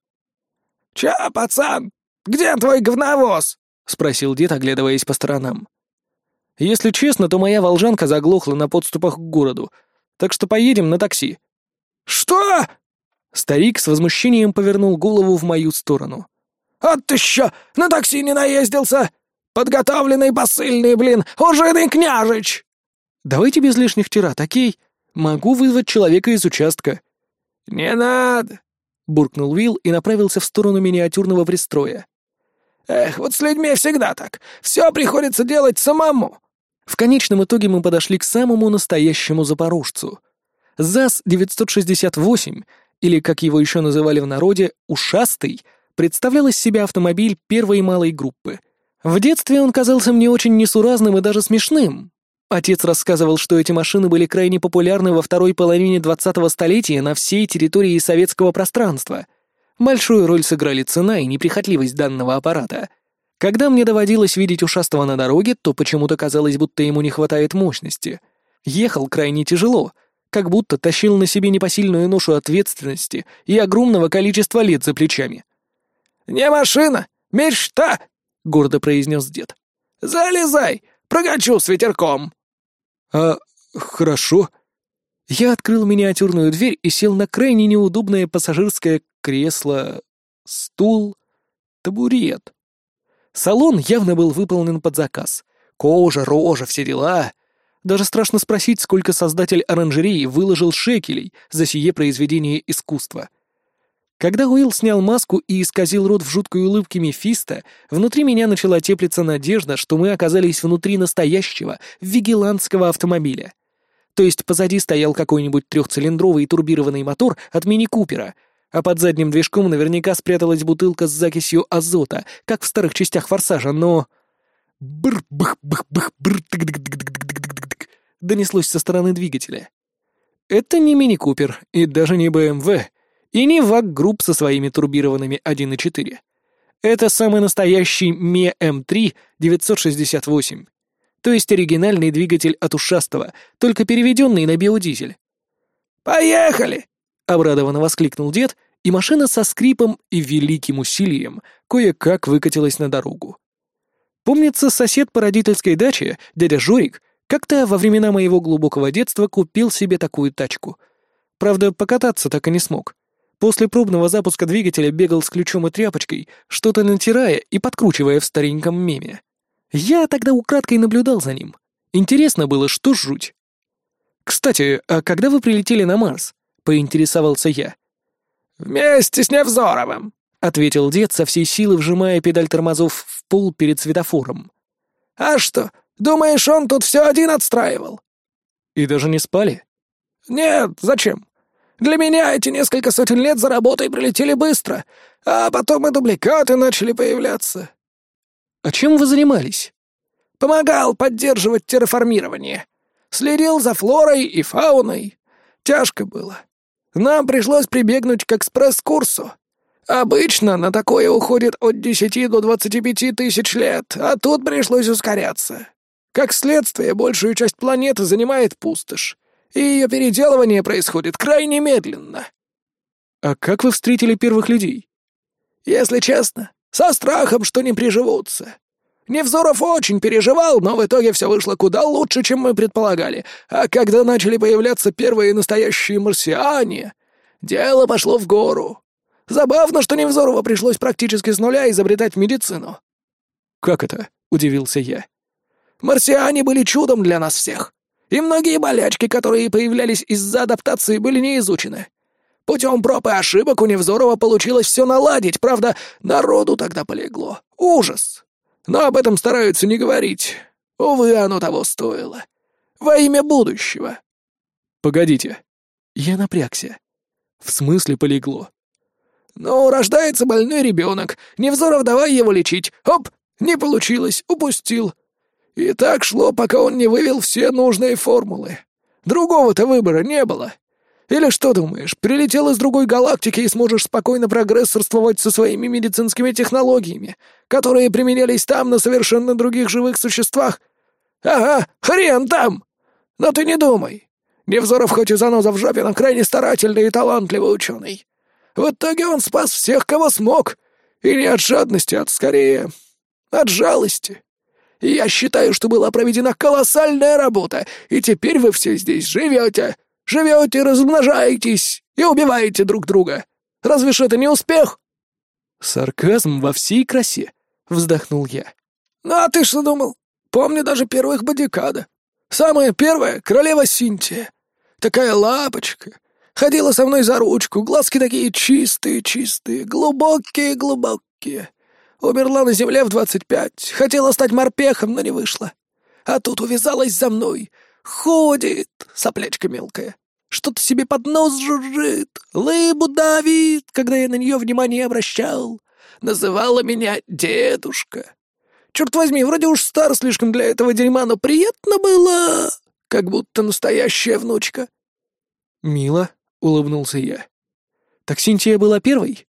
«Ча, пацан, где твой говновоз?» — спросил дед, оглядываясь по сторонам. «Если честно, то моя волжанка заглохла на подступах к городу, так что поедем на такси». «Что?» Старик с возмущением повернул голову в мою сторону. «А ты еще на такси не наездился? Подготовленный посыльный, блин, ужиный княжич!» «Давайте без лишних тират, окей? Могу вызвать человека из участка». «Не надо!» — буркнул Уилл и направился в сторону миниатюрного пристроя. «Эх, вот с людьми всегда так. Все приходится делать самому». В конечном итоге мы подошли к самому настоящему запорожцу. ЗАЗ-968, или, как его еще называли в народе, «ушастый», — представлял из себя автомобиль первой малой группы. В детстве он казался мне очень несуразным и даже смешным. Отец рассказывал, что эти машины были крайне популярны во второй половине 20-го столетия на всей территории советского пространства. Большую роль сыграли цена и неприхотливость данного аппарата. Когда мне доводилось видеть ушастого на дороге, то почему-то казалось, будто ему не хватает мощности. Ехал крайне тяжело, как будто тащил на себе непосильную ношу ответственности и огромного количества лет за плечами. «Не машина, мечта!» — гордо произнес дед. «Залезай, прокачу с ветерком!» «А, хорошо». Я открыл миниатюрную дверь и сел на крайне неудобное пассажирское кресло, стул, табурет. Салон явно был выполнен под заказ. Кожа, рожа, все дела. Даже страшно спросить, сколько создатель оранжереи выложил шекелей за сие произведение искусства. Когда Уилл снял маску и исказил рот в жуткой улыбке Мефисто, внутри меня начала теплиться надежда, что мы оказались внутри настоящего вигилантского автомобиля. То есть позади стоял какой-нибудь трехцилиндровый турбированный мотор от мини-купера, а под задним движком наверняка спряталась бутылка с закисью азота, как в старых частях «Форсажа», но... Бр-бых-бых-бых-бр донеслось со стороны двигателя. Это не мини-купер и даже не БМВ, и не ВАГ-групп со своими турбированными 1.4. Это самый настоящий МЕ-М3 968. То есть оригинальный двигатель от ушастого, только переведенный на биодизель. «Поехали!» — обрадованно воскликнул дед, и машина со скрипом и великим усилием кое-как выкатилась на дорогу. Помнится, сосед по родительской даче, дядя Жорик, как-то во времена моего глубокого детства купил себе такую тачку. Правда, покататься так и не смог. После пробного запуска двигателя бегал с ключом и тряпочкой, что-то натирая и подкручивая в стареньком меме. Я тогда украдкой наблюдал за ним. Интересно было, что жуть. «Кстати, а когда вы прилетели на Марс?» — поинтересовался я. «Вместе с Невзоровым», — ответил дед со всей силы, вжимая педаль тормозов в пол перед светофором. «А что, Думаешь, он тут все один отстраивал?» «И даже не спали?» «Нет, зачем? Для меня эти несколько сотен лет за работой прилетели быстро, а потом и дубликаты начали появляться». «А чем вы занимались?» «Помогал поддерживать терраформирование. Следил за флорой и фауной. Тяжко было. Нам пришлось прибегнуть к экспресс-курсу. Обычно на такое уходит от 10 до 25 тысяч лет, а тут пришлось ускоряться. Как следствие, большую часть планеты занимает пустошь, и ее переделывание происходит крайне медленно. А как вы встретили первых людей? Если честно, со страхом, что не приживутся. Невзоров очень переживал, но в итоге все вышло куда лучше, чем мы предполагали. А когда начали появляться первые настоящие марсиане, дело пошло в гору. Забавно, что Невзорову пришлось практически с нуля изобретать медицину. «Как это?» — удивился я. «Марсиане были чудом для нас всех. И многие болячки, которые появлялись из-за адаптации, были не изучены. Путем проб и ошибок у Невзорова получилось все наладить, правда, народу тогда полегло. Ужас!» Но об этом стараются не говорить. Увы, оно того стоило. Во имя будущего. Погодите. Я напрягся. В смысле полегло? Ну, рождается больной ребенок. Невзоров, давай его лечить. Оп, не получилось, упустил. И так шло, пока он не вывел все нужные формулы. Другого-то выбора не было. Или что думаешь, прилетел из другой галактики и сможешь спокойно прогрессорствовать со своими медицинскими технологиями, которые применялись там на совершенно других живых существах? Ага, хрен там! Но ты не думай. Невзоров хоть и заноза в жопе, но крайне старательный и талантливый ученый. В итоге он спас всех, кого смог. И не от жадности, а скорее от жалости. Я считаю, что была проведена колоссальная работа, и теперь вы все здесь живете. Живете, размножаетесь и убиваете друг друга. Разве ж это не успех?» «Сарказм во всей красе», — вздохнул я. «Ну а ты что думал? Помню даже первых бодикада. Самая первая — королева Синтия. Такая лапочка. Ходила со мной за ручку, глазки такие чистые-чистые, глубокие-глубокие. Умерла на земле в двадцать пять, хотела стать морпехом, но не вышла. А тут увязалась за мной, Ходит, соплячка мелкая. Что-то себе под нос жужжит, лыбу давит, когда я на нее внимание обращал. Называла меня дедушка. Черт возьми, вроде уж стар слишком для этого дерьма, но приятно было, как будто настоящая внучка. «Мило», — улыбнулся я. «Так Синтия была первой?»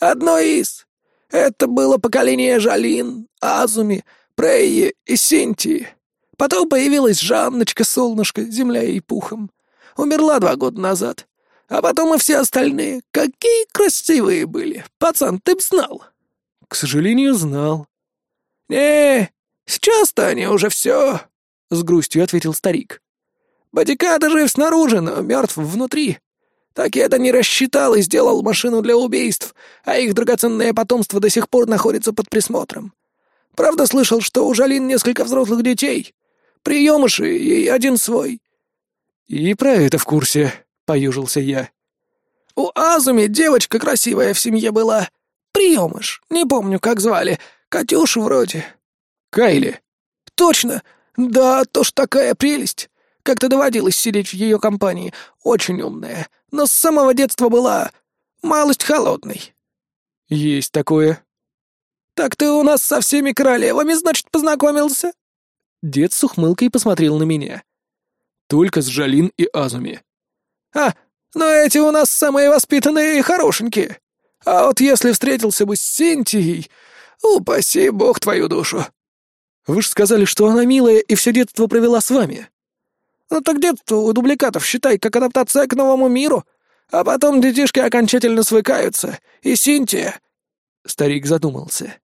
«Одно из. Это было поколение Жалин, Азуми, Прейи и Синтии. Потом появилась Жанночка, солнышко, земля и пухом. Умерла два года назад. А потом и все остальные. Какие красивые были. Пацан, ты б знал. К сожалению, знал. Не, сейчас-то они уже все, с грустью ответил старик. Бодикада жив снаружи, но мертв внутри. Так я это не рассчитал и сделал машину для убийств, а их драгоценное потомство до сих пор находится под присмотром. Правда, слышал, что у Жалин несколько взрослых детей. Приемыши и один свой». «И про это в курсе», — поюжился я. «У Азуми девочка красивая в семье была. Приемыш, не помню, как звали. Катюшу вроде». «Кайли». «Точно! Да, тоже такая прелесть. Как-то доводилось сидеть в ее компании. Очень умная, но с самого детства была малость холодной». «Есть такое». «Так ты у нас со всеми королевами, значит, познакомился?» Дед с ухмылкой посмотрел на меня. Только с Жалин и Азуми. «А, но эти у нас самые воспитанные и хорошенькие. А вот если встретился бы с Синтией, упаси бог твою душу». «Вы же сказали, что она милая и все детство провела с вами». «Ну так детство у дубликатов, считай, как адаптация к новому миру. А потом детишки окончательно свыкаются. И Синтия...» Старик задумался.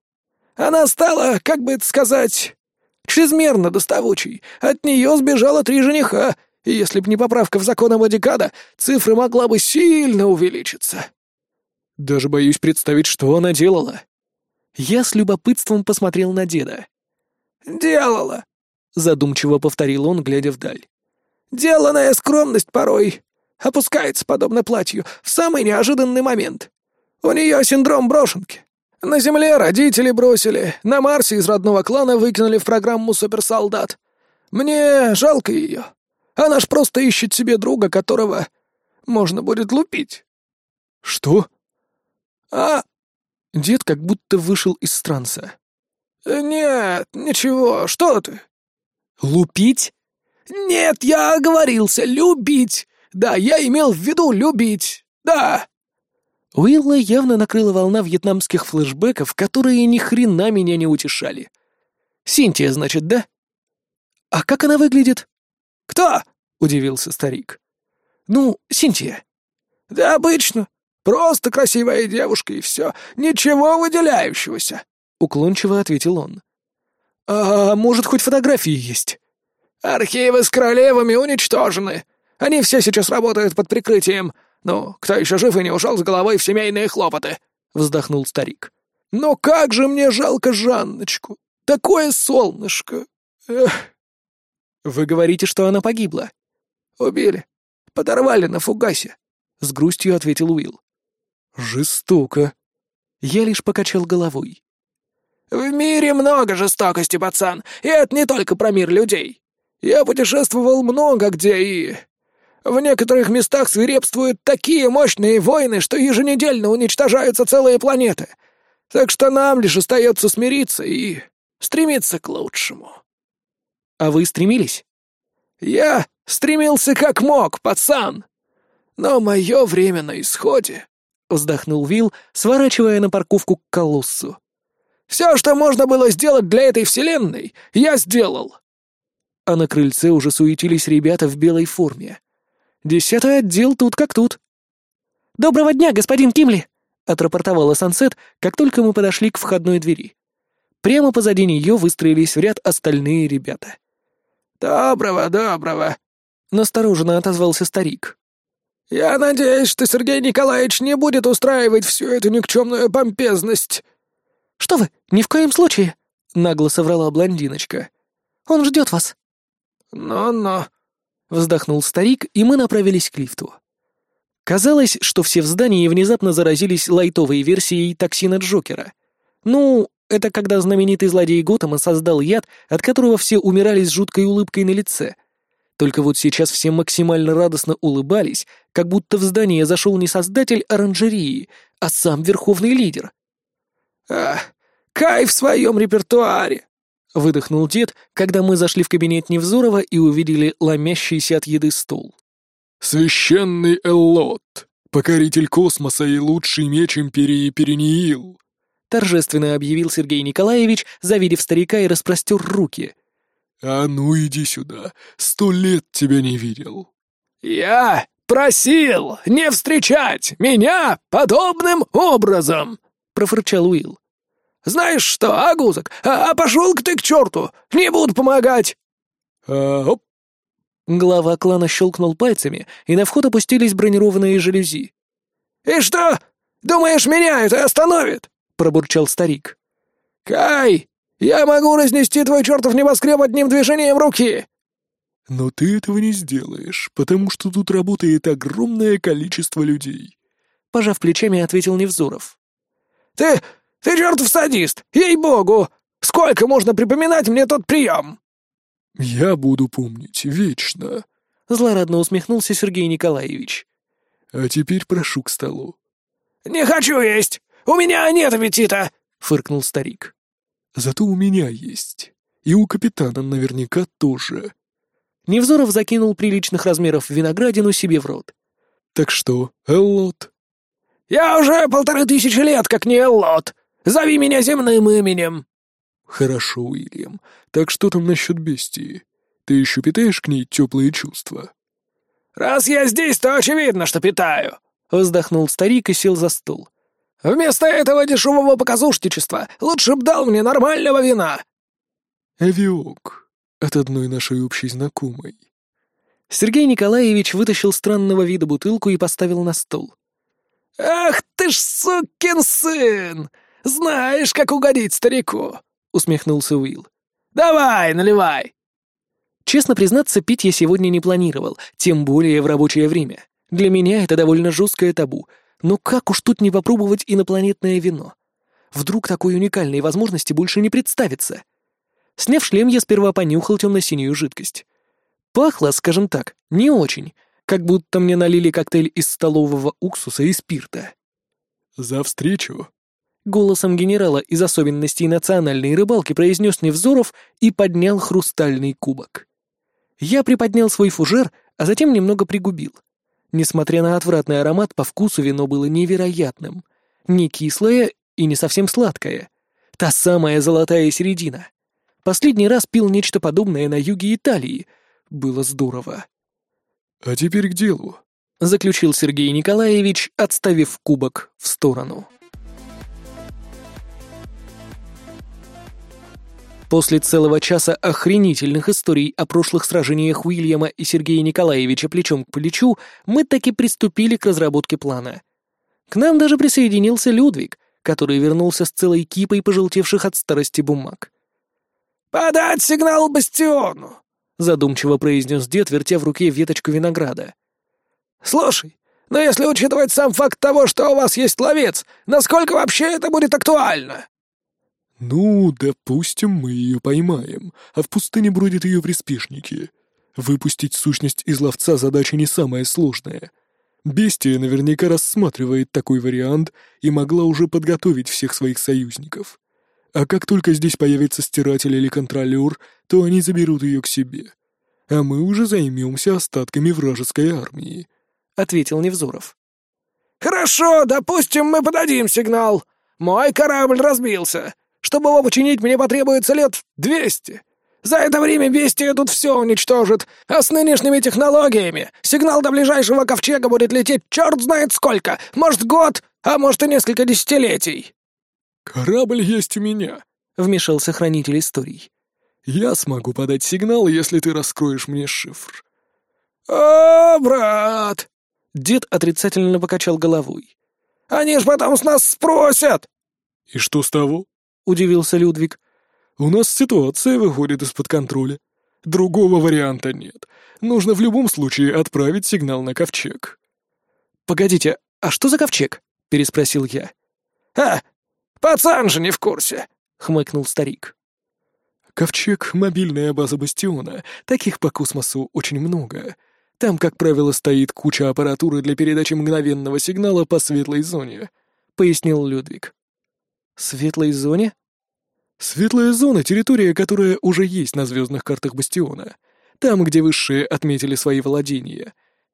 «Она стала, как бы это сказать, чрезмерно доставучей. От нее сбежало три жениха, и если б не поправка в закон об Адикада, цифра могла бы сильно увеличиться. Даже боюсь представить, что она делала. Я с любопытством посмотрел на деда. «Делала», — задумчиво повторил он, глядя вдаль. «Деланная скромность порой опускается, подобно платью, в самый неожиданный момент. У нее синдром брошенки. На Земле родители бросили, на Марсе из родного клана выкинули в программу суперсолдат. Мне жалко ее. Она ж просто ищет себе друга, которого можно будет лупить». «Что?» «А...» Дед как будто вышел из транса. «Нет, ничего, что ты?» «Лупить?» «Нет, я оговорился, любить. Да, я имел в виду любить. Да». Уилла явно накрыла волна вьетнамских флешбеков, которые ни хрена меня не утешали. Синтия, значит, да? А как она выглядит? «Кто?» — удивился старик. «Ну, Синтия». «Да обычно. Просто красивая девушка и все. Ничего выделяющегося», — уклончиво ответил он. «А может, хоть фотографии есть?» «Архивы с королевами уничтожены. Они все сейчас работают под прикрытием. Ну, кто еще жив и не ушел с головой в семейные хлопоты?» — вздохнул старик. «Но как же мне жалко Жанночку! Такое солнышко! Эх!» «Вы говорите, что она погибла?» «Убили. Подорвали на фугасе», — с грустью ответил Уилл. «Жестоко». Я лишь покачал головой. «В мире много жестокости, пацан, и это не только про мир людей. Я путешествовал много где и... В некоторых местах свирепствуют такие мощные войны, что еженедельно уничтожаются целые планеты. Так что нам лишь остается смириться и стремиться к лучшему». «А вы стремились?» «Я стремился как мог, пацан. Но мое время на исходе», — вздохнул Вил, сворачивая на парковку к колоссу. «Все, что можно было сделать для этой вселенной, я сделал а на крыльце уже суетились ребята в белой форме. Десятый отдел тут как тут. «Доброго дня, господин Кимли!» — отрапортовала Сансет, как только мы подошли к входной двери. Прямо позади нее выстроились в ряд остальные ребята. «Доброго, доброго!» — настороженно отозвался старик. «Я надеюсь, что Сергей Николаевич не будет устраивать всю эту никчемную помпезность». «Что вы, ни в коем случае!» — нагло соврала блондиночка. «Он ждет вас». «Но-но», — вздохнул старик, и мы направились к лифту. Казалось, что все в здании внезапно заразились лайтовой версией токсина Джокера. Ну, это когда знаменитый злодей Готэма создал яд, от которого все умирали с жуткой улыбкой на лице. Только вот сейчас все максимально радостно улыбались, как будто в здание зашел не создатель оранжерии, а сам верховный лидер. «Ах, кай в своем репертуаре!» — выдохнул дед, когда мы зашли в кабинет Невзорова и увидели ломящийся от еды стол. «Священный Эллот, покоритель космоса и лучший меч Империи Перениил», — торжественно объявил Сергей Николаевич, завидев старика и распростер руки. «А ну иди сюда, сто лет тебя не видел». «Я просил не встречать меня подобным образом», — профырчал Уилл. Знаешь что, Агузок, а, а пошел-ка ты к черту! Не буду помогать!» а, оп. Глава клана щелкнул пальцами, и на вход опустились бронированные жалюзи. «И что? Думаешь, меня это остановит?» — пробурчал старик. «Кай, я могу разнести твой чертов небоскреб одним движением руки!» «Но ты этого не сделаешь, потому что тут работает огромное количество людей», — пожав плечами, ответил Невзоров. «Ты ты чертов садист! Ей-богу! Сколько можно припоминать мне тот прием?» «Я буду помнить вечно», — злорадно усмехнулся Сергей Николаевич. «А теперь прошу к столу». «Не хочу есть! У меня нет аппетита!» — фыркнул старик. «Зато у меня есть. И у капитана наверняка тоже». Невзоров закинул приличных размеров виноградину себе в рот. «Так что, Эллот?» «Я уже полторы тысячи лет как не Эллот!» Зови меня земным именем!» «Хорошо, Уильям. Так что там насчет бестии? Ты еще питаешь к ней теплые чувства?» «Раз я здесь, то очевидно, что питаю!» — вздохнул старик и сел за стол. «Вместо этого дешевого показушничества лучше б дал мне нормального вина!» «Авиок. От одной нашей общей знакомой». Сергей Николаевич вытащил странного вида бутылку и поставил на стол. «Ах ты ж сукин сын! Знаешь, как угодить старику!» — усмехнулся Уилл. «Давай, наливай!» Честно признаться, пить я сегодня не планировал, тем более в рабочее время. Для меня это довольно жесткое табу. Но как уж тут не попробовать инопланетное вино? Вдруг такой уникальной возможности больше не представится. Сняв шлем, я сперва понюхал темно-синюю жидкость. Пахло, скажем так, не очень, как будто мне налили коктейль из столового уксуса и спирта. «За встречу!» Голосом генерала из особенностей национальной рыбалки произнес Невзоров и поднял хрустальный кубок. Я приподнял свой фужер, а затем немного пригубил. Несмотря на отвратный аромат, по вкусу вино было невероятным. Не кислое и не совсем сладкое. Та самая золотая середина. Последний раз пил нечто подобное на юге Италии. Было здорово. «А теперь к делу», — заключил Сергей Николаевич, отставив кубок в сторону. После целого часа охренительных историй о прошлых сражениях Уильяма и Сергея Николаевича плечом к плечу мы таки приступили к разработке плана. К нам даже присоединился Людвиг, который вернулся с целой кипой пожелтевших от старости бумаг. «Подать сигнал бастиону!» — задумчиво произнес дед, вертя в руке веточку винограда. «Слушай, но если учитывать сам факт того, что у вас есть ловец, насколько вообще это будет актуально?» «Ну, допустим, мы ее поймаем, а в пустыне бродят ее приспешники. Выпустить сущность из ловца задача не самая сложная. Бестия наверняка рассматривает такой вариант и могла уже подготовить всех своих союзников. А как только здесь появится стиратель или контролер, то они заберут ее к себе. А мы уже займемся остатками вражеской армии», — ответил Невзоров. «Хорошо, допустим, мы подадим сигнал. Мой корабль разбился. Чтобы его починить, мне потребуется лет двести. За это время Бестия тут все уничтожит, а с нынешними технологиями сигнал до ближайшего ковчега будет лететь черт знает сколько, может год, а может и несколько десятилетий». «Корабль есть у меня», — вмешался хранитель историй. «Я смогу подать сигнал, если ты раскроешь мне шифр». «О, брат!» — дед отрицательно покачал головой. «Они ж потом с нас спросят!» «И что с того?» Удивился Людвиг. «У нас ситуация выходит из-под контроля. Другого варианта нет. Нужно в любом случае отправить сигнал на ковчег». «Погодите, а что за ковчег?» — переспросил я. «А, пацан же не в курсе», — хмыкнул старик. «Ковчег — мобильная база Бастиона. Таких по космосу очень много. Там, как правило, стоит куча аппаратуры для передачи мгновенного сигнала по светлой зоне», — пояснил Людвиг. «Светлой зоне?» Светлая зона — территория, которая уже есть на звездных картах Бастиона. Там, где высшие отметили свои владения.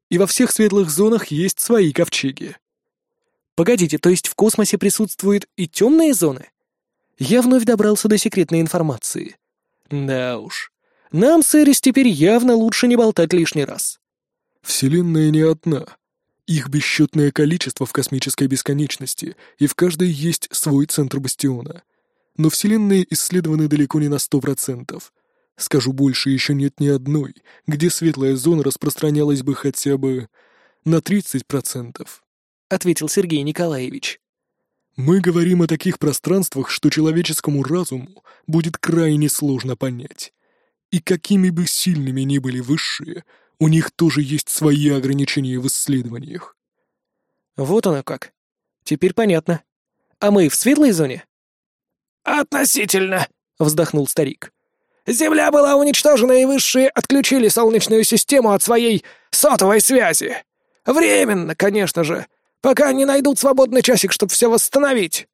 И во всех светлых зонах есть свои ковчеги. Погодите, то есть в космосе присутствуют и темные зоны? Я вновь добрался до секретной информации. Да уж. Нам с Эрис теперь явно лучше не болтать лишний раз. Вселенная не одна. Их бесчетное количество в космической бесконечности, и в каждой есть свой центр бастиона — но вселенные исследованы далеко не на сто процентов. Скажу больше, еще нет ни одной, где светлая зона распространялась бы хотя бы на тридцать процентов. Ответил Сергей Николаевич. Мы говорим о таких пространствах, что человеческому разуму будет крайне сложно понять. И какими бы сильными ни были высшие, у них тоже есть свои ограничения в исследованиях. Вот оно как. Теперь понятно. А мы в светлой зоне? «Относительно», — вздохнул старик. «Земля была уничтожена, и высшие отключили Солнечную систему от своей сотовой связи. Временно, конечно же, пока не найдут свободный часик, чтобы все восстановить».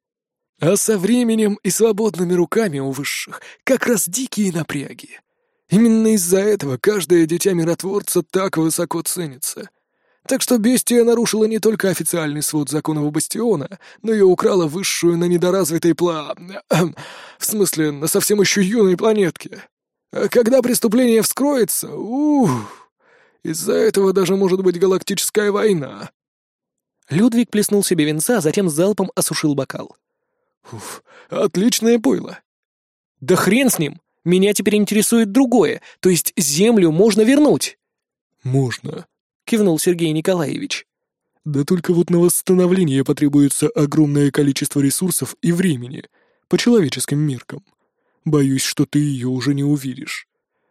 А со временем и свободными руками у высших как раз дикие напряги. Именно из-за этого каждое дитя миротворца так высоко ценится. Так что бестия нарушила не только официальный свод законов Бастиона, но и украла высшую на недоразвитой пла... в смысле, на совсем еще юной планетке. А когда преступление вскроется, ух, из-за этого даже может быть галактическая война. Людвиг плеснул себе венца, а затем залпом осушил бокал. Уф, отличное пойло. Да хрен с ним! Меня теперь интересует другое, то есть землю можно вернуть. Можно, — кивнул Сергей Николаевич. «Да только вот на восстановление потребуется огромное количество ресурсов и времени, по человеческим меркам. Боюсь, что ты ее уже не увидишь.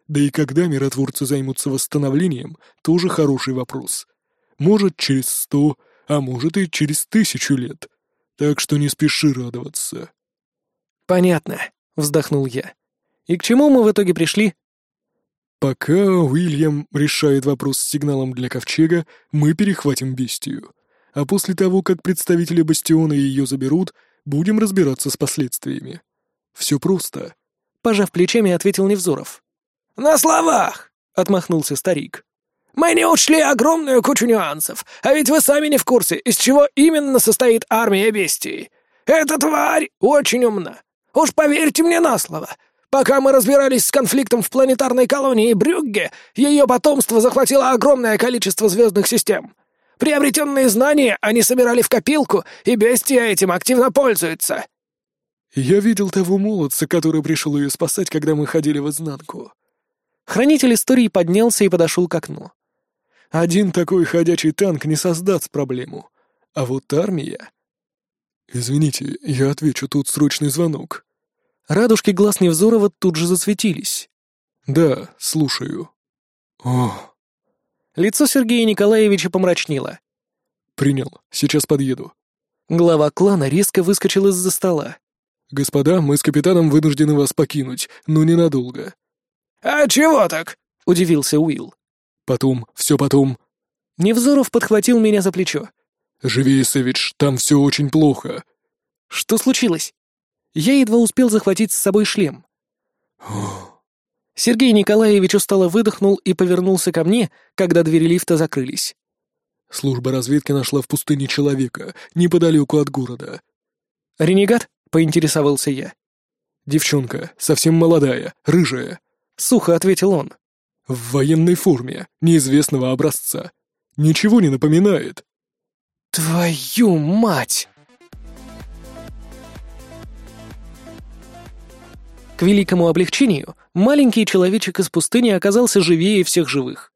Да и когда миротворцы займутся восстановлением, тоже хороший вопрос. Может, через сто, а может и через тысячу лет. Так что не спеши радоваться». «Понятно», — вздохнул я. «И к чему мы в итоге пришли?» «Пока Уильям решает вопрос с сигналом для ковчега, мы перехватим бестию. А после того, как представители бастиона ее заберут, будем разбираться с последствиями. Все просто». Пожав плечами, ответил Невзоров. «На словах!» — отмахнулся старик. «Мы не учли огромную кучу нюансов, а ведь вы сами не в курсе, из чего именно состоит армия бестии. Эта тварь очень умна. Уж поверьте мне на слово. Пока мы разбирались с конфликтом в планетарной колонии Брюгге, ее потомство захватило огромное количество звездных систем. Приобретенные знания они собирали в копилку, и бестия этим активно пользуется». «Я видел того молодца, который пришел ее спасать, когда мы ходили в изнанку». Хранитель истории поднялся и подошел к окну. «Один такой ходячий танк не создаст проблему. А вот армия...» «Извините, я отвечу, тут срочный звонок». Радужки глаз Невзорова тут же засветились. «Да, слушаю». «О...» Лицо Сергея Николаевича помрачнело. «Принял. Сейчас подъеду». Глава клана резко выскочил из-за стола. «Господа, мы с капитаном вынуждены вас покинуть, но ненадолго». «А чего так?» — удивился Уилл. «Потом, все потом». Невзоров подхватил меня за плечо. «Живее, Сэвидж, там все очень плохо». «Что случилось?» Я едва успел захватить с собой шлем. Сергей Николаевич устало выдохнул и повернулся ко мне, когда двери лифта закрылись. Служба разведки нашла в пустыне человека, неподалеку от города. «Ренегат?» — поинтересовался я. «Девчонка, совсем молодая, рыжая», — сухо ответил он. «В военной форме, неизвестного образца. Ничего не напоминает». «Твою мать!» К великому облегчению, маленький человечек из пустыни оказался живее всех живых.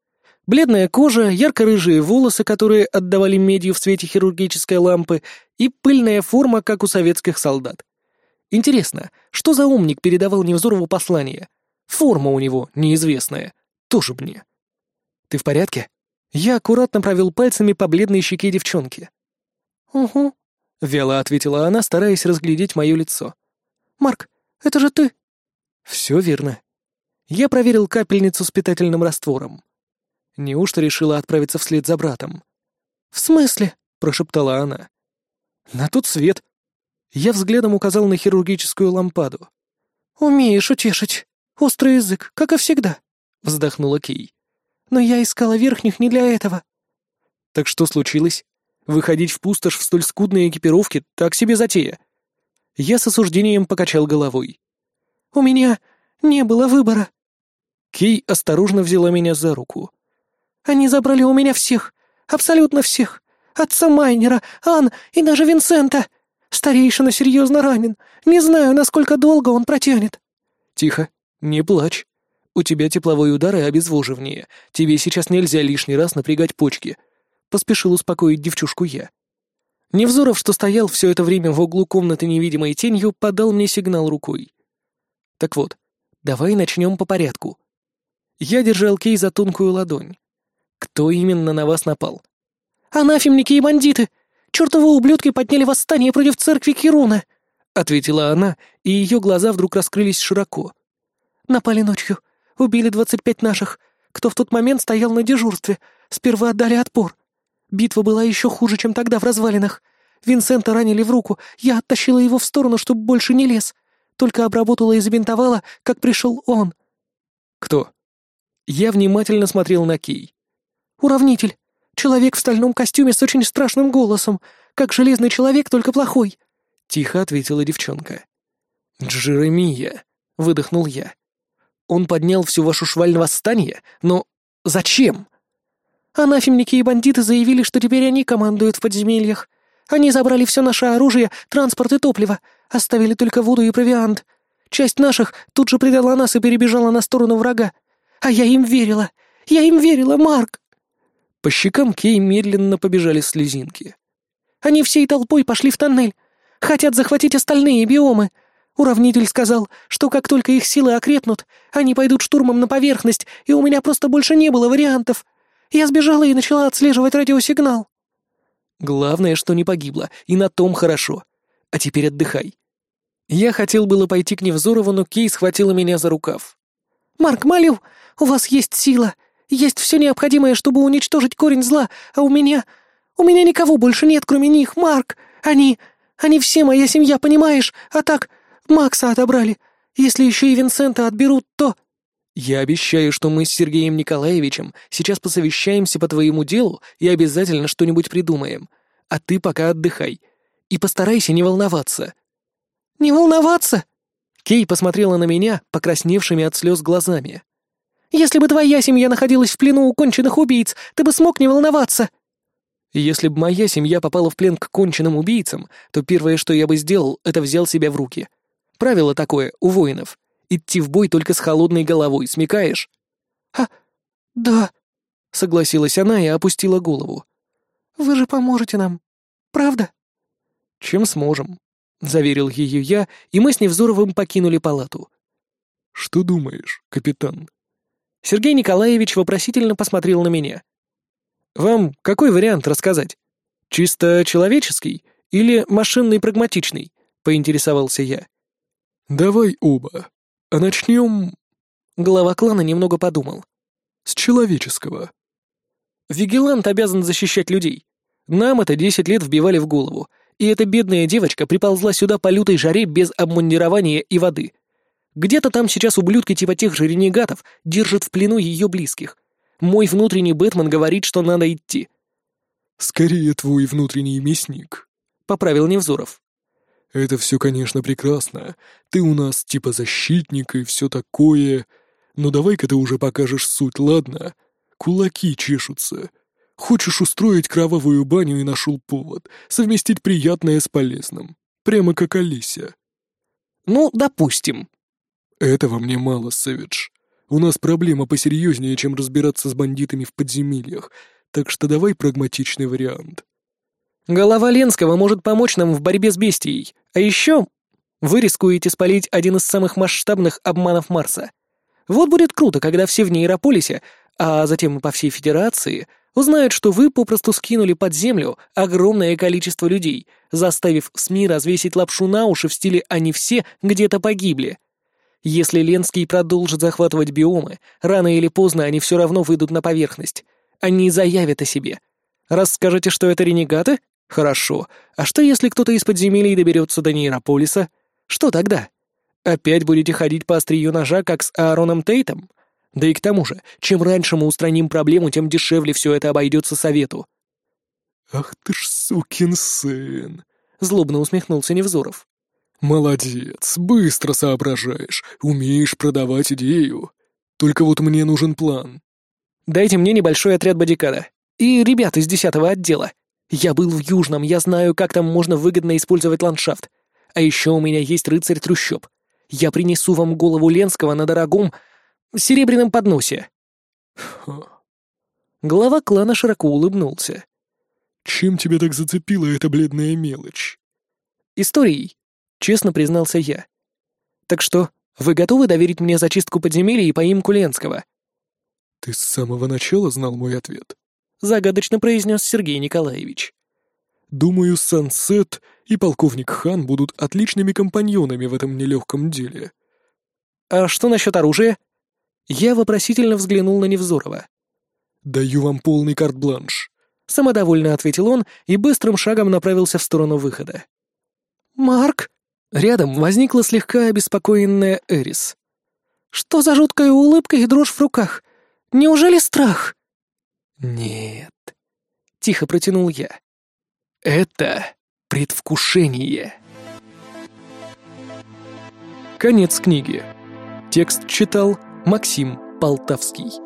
Бледная кожа, ярко-рыжие волосы, которые отдавали медью в свете хирургической лампы, и пыльная форма, как у советских солдат. Интересно, что за умник передавал Невзорову послание? Форма у него неизвестная. Тоже мне. «Ты в порядке?» Я аккуратно провел пальцами по бледной щеке девчонки. «Угу», — вяло ответила она, стараясь разглядеть мое лицо. «Марк, это же ты!» Все верно. Я проверил капельницу с питательным раствором. Неужто решила отправиться вслед за братом? «В смысле?» — прошептала она. «На тот свет». Я взглядом указал на хирургическую лампаду. «Умеешь утешить. Острый язык, как и всегда», — вздохнула Кей. «Но я искала верхних не для этого». «Так что случилось? Выходить в пустошь в столь скудной экипировке — так себе затея». Я с осуждением покачал головой. У меня не было выбора». Кей осторожно взяла меня за руку. «Они забрали у меня всех, абсолютно всех. Отца Майнера, Ан и даже Винсента. Старейшина серьезно ранен. Не знаю, насколько долго он протянет». «Тихо, не плачь. У тебя тепловой удар и обезвоживание. Тебе сейчас нельзя лишний раз напрягать почки». Поспешил успокоить девчушку я. Невзоров, что стоял все это время в углу комнаты невидимой тенью, подал мне сигнал рукой. Так вот, давай начнем по порядку. Я держал Кей за тонкую ладонь. Кто именно на вас напал? «Анафемники и бандиты! Чёртовы ублюдки подняли восстание против церкви Кируна!» — ответила она, и ее глаза вдруг раскрылись широко. «Напали ночью. Убили двадцать пять наших, кто в тот момент стоял на дежурстве. Сперва отдали отпор. Битва была еще хуже, чем тогда в развалинах. Винсента ранили в руку, я оттащила его в сторону, чтобы больше не лез. Только обработала и забинтовала, как пришел он». «Кто?» Я внимательно смотрел на Кей. «Уравнитель. Человек в стальном костюме с очень страшным голосом. Как железный человек, только плохой», — тихо ответила девчонка. «Джеремия», — выдохнул я. «Он поднял всю вашу шваль на восстание? Но зачем?» «Анафемники и бандиты заявили, что теперь они командуют в подземельях. Они забрали все наше оружие, транспорт и топливо, оставили только воду и провиант. Часть наших тут же предала нас и перебежала на сторону врага. А я им верила. Я им верила, Марк!» По щекам Кей медленно побежали слезинки. «Они всей толпой пошли в тоннель. Хотят захватить остальные биомы. Уравнитель сказал, что как только их силы окрепнут, они пойдут штурмом на поверхность, и у меня просто больше не было вариантов. Я сбежала и начала отслеживать радиосигнал». Главное, что не погибла, и на том хорошо. А теперь отдыхай. Я хотел было пойти к Невзорову, но Кей схватила меня за рукав. «Марк, молю, у вас есть сила, есть все необходимое, чтобы уничтожить корень зла, а у меня... У меня никого больше нет, кроме них, Марк. Они... Они все моя семья, понимаешь? А так, Макса отобрали. Если еще и Винсента отберут, то...» «Я обещаю, что мы с Сергеем Николаевичем сейчас посовещаемся по твоему делу и обязательно что-нибудь придумаем. А ты пока отдыхай. И постарайся не волноваться». «Не волноваться?» Кей посмотрела на меня, покрасневшими от слез глазами. «Если бы твоя семья находилась в плену у конченых убийц, ты бы смог не волноваться». «Если бы моя семья попала в плен к конченным убийцам, то первое, что я бы сделал, это взял себя в руки. Правило такое у воинов. Идти в бой только с холодной головой, смекаешь?» «А, да», — согласилась она и опустила голову. «Вы же поможете нам, правда?» «Чем сможем», — заверил ее я, и мы с Невзоровым покинули палату. «Что думаешь, капитан?» Сергей Николаевич вопросительно посмотрел на меня. «Вам какой вариант рассказать? Чисто человеческий или машинный прагматичный?» — поинтересовался я. «Давай оба. А начнем...» Глава клана немного подумал. «С человеческого». «Вигилант обязан защищать людей. Нам это десять лет вбивали в голову, и эта бедная девочка приползла сюда по лютой жаре без обмундирования и воды. Где-то там сейчас ублюдки типа тех же ренегатов держат в плену ее близких. Мой внутренний Бэтмен говорит, что надо идти». «Скорее твой внутренний мясник», — поправил Невзоров. «Это все, конечно, прекрасно. Ты у нас типа защитник и все такое. Но давай-ка ты уже покажешь суть, ладно? Кулаки чешутся. Хочешь устроить кровавую баню и нашел повод, совместить приятное с полезным. Прямо как Алися. Ну, допустим. Этого мне мало, Сэвидж. У нас проблема посерьезнее, чем разбираться с бандитами в подземельях, так что давай прагматичный вариант. Голова Ленского может помочь нам в борьбе с бестией. А еще вы рискуете спалить один из самых масштабных обманов Марса. Вот будет круто, когда все в нейрополисе, а затем и по всей Федерации, узнают, что вы попросту скинули под землю огромное количество людей, заставив СМИ развесить лапшу на уши в стиле «они все где-то погибли». Если Ленский продолжит захватывать биомы, рано или поздно они все равно выйдут на поверхность. Они заявят о себе. Раз скажете, что это ренегаты? Хорошо. А что, если кто-то из подземелий доберется до Нейрополиса? Что тогда? Опять будете ходить по острию ножа, как с Аароном Тейтом? Да и к тому же, чем раньше мы устраним проблему, тем дешевле все это обойдется совету. «Ах ты ж сукин сын!» — злобно усмехнулся Невзоров. «Молодец, быстро соображаешь, умеешь продавать идею. Только вот мне нужен план». «Дайте мне небольшой отряд бодикада. И ребят из десятого отдела. Я был в Южном, я знаю, как там можно выгодно использовать ландшафт. А еще у меня есть рыцарь трущоб. Я принесу вам голову Ленского на дорогом серебряном подносе». Ха. Глава клана широко улыбнулся. «Чем тебя так зацепила эта бледная мелочь?» «Историей», — честно признался я. «Так что, вы готовы доверить мне зачистку подземелья и поимку Ленского?» «Ты с самого начала знал мой ответ?» — загадочно произнес Сергей Николаевич. «Думаю, Сансет и полковник Хан будут отличными компаньонами в этом нелегком деле». «А что насчет оружия?» Я вопросительно взглянул на Невзорова. «Даю вам полный карт-бланш», — самодовольно ответил он и быстрым шагом направился в сторону выхода. «Марк?» Рядом возникла слегка обеспокоенная Эрис. «Что за жуткая улыбка и дрожь в руках? Неужели страх?» «Нет», — тихо протянул я. «Это предвкушение». Конец книги. Текст читал Максим Полтавский.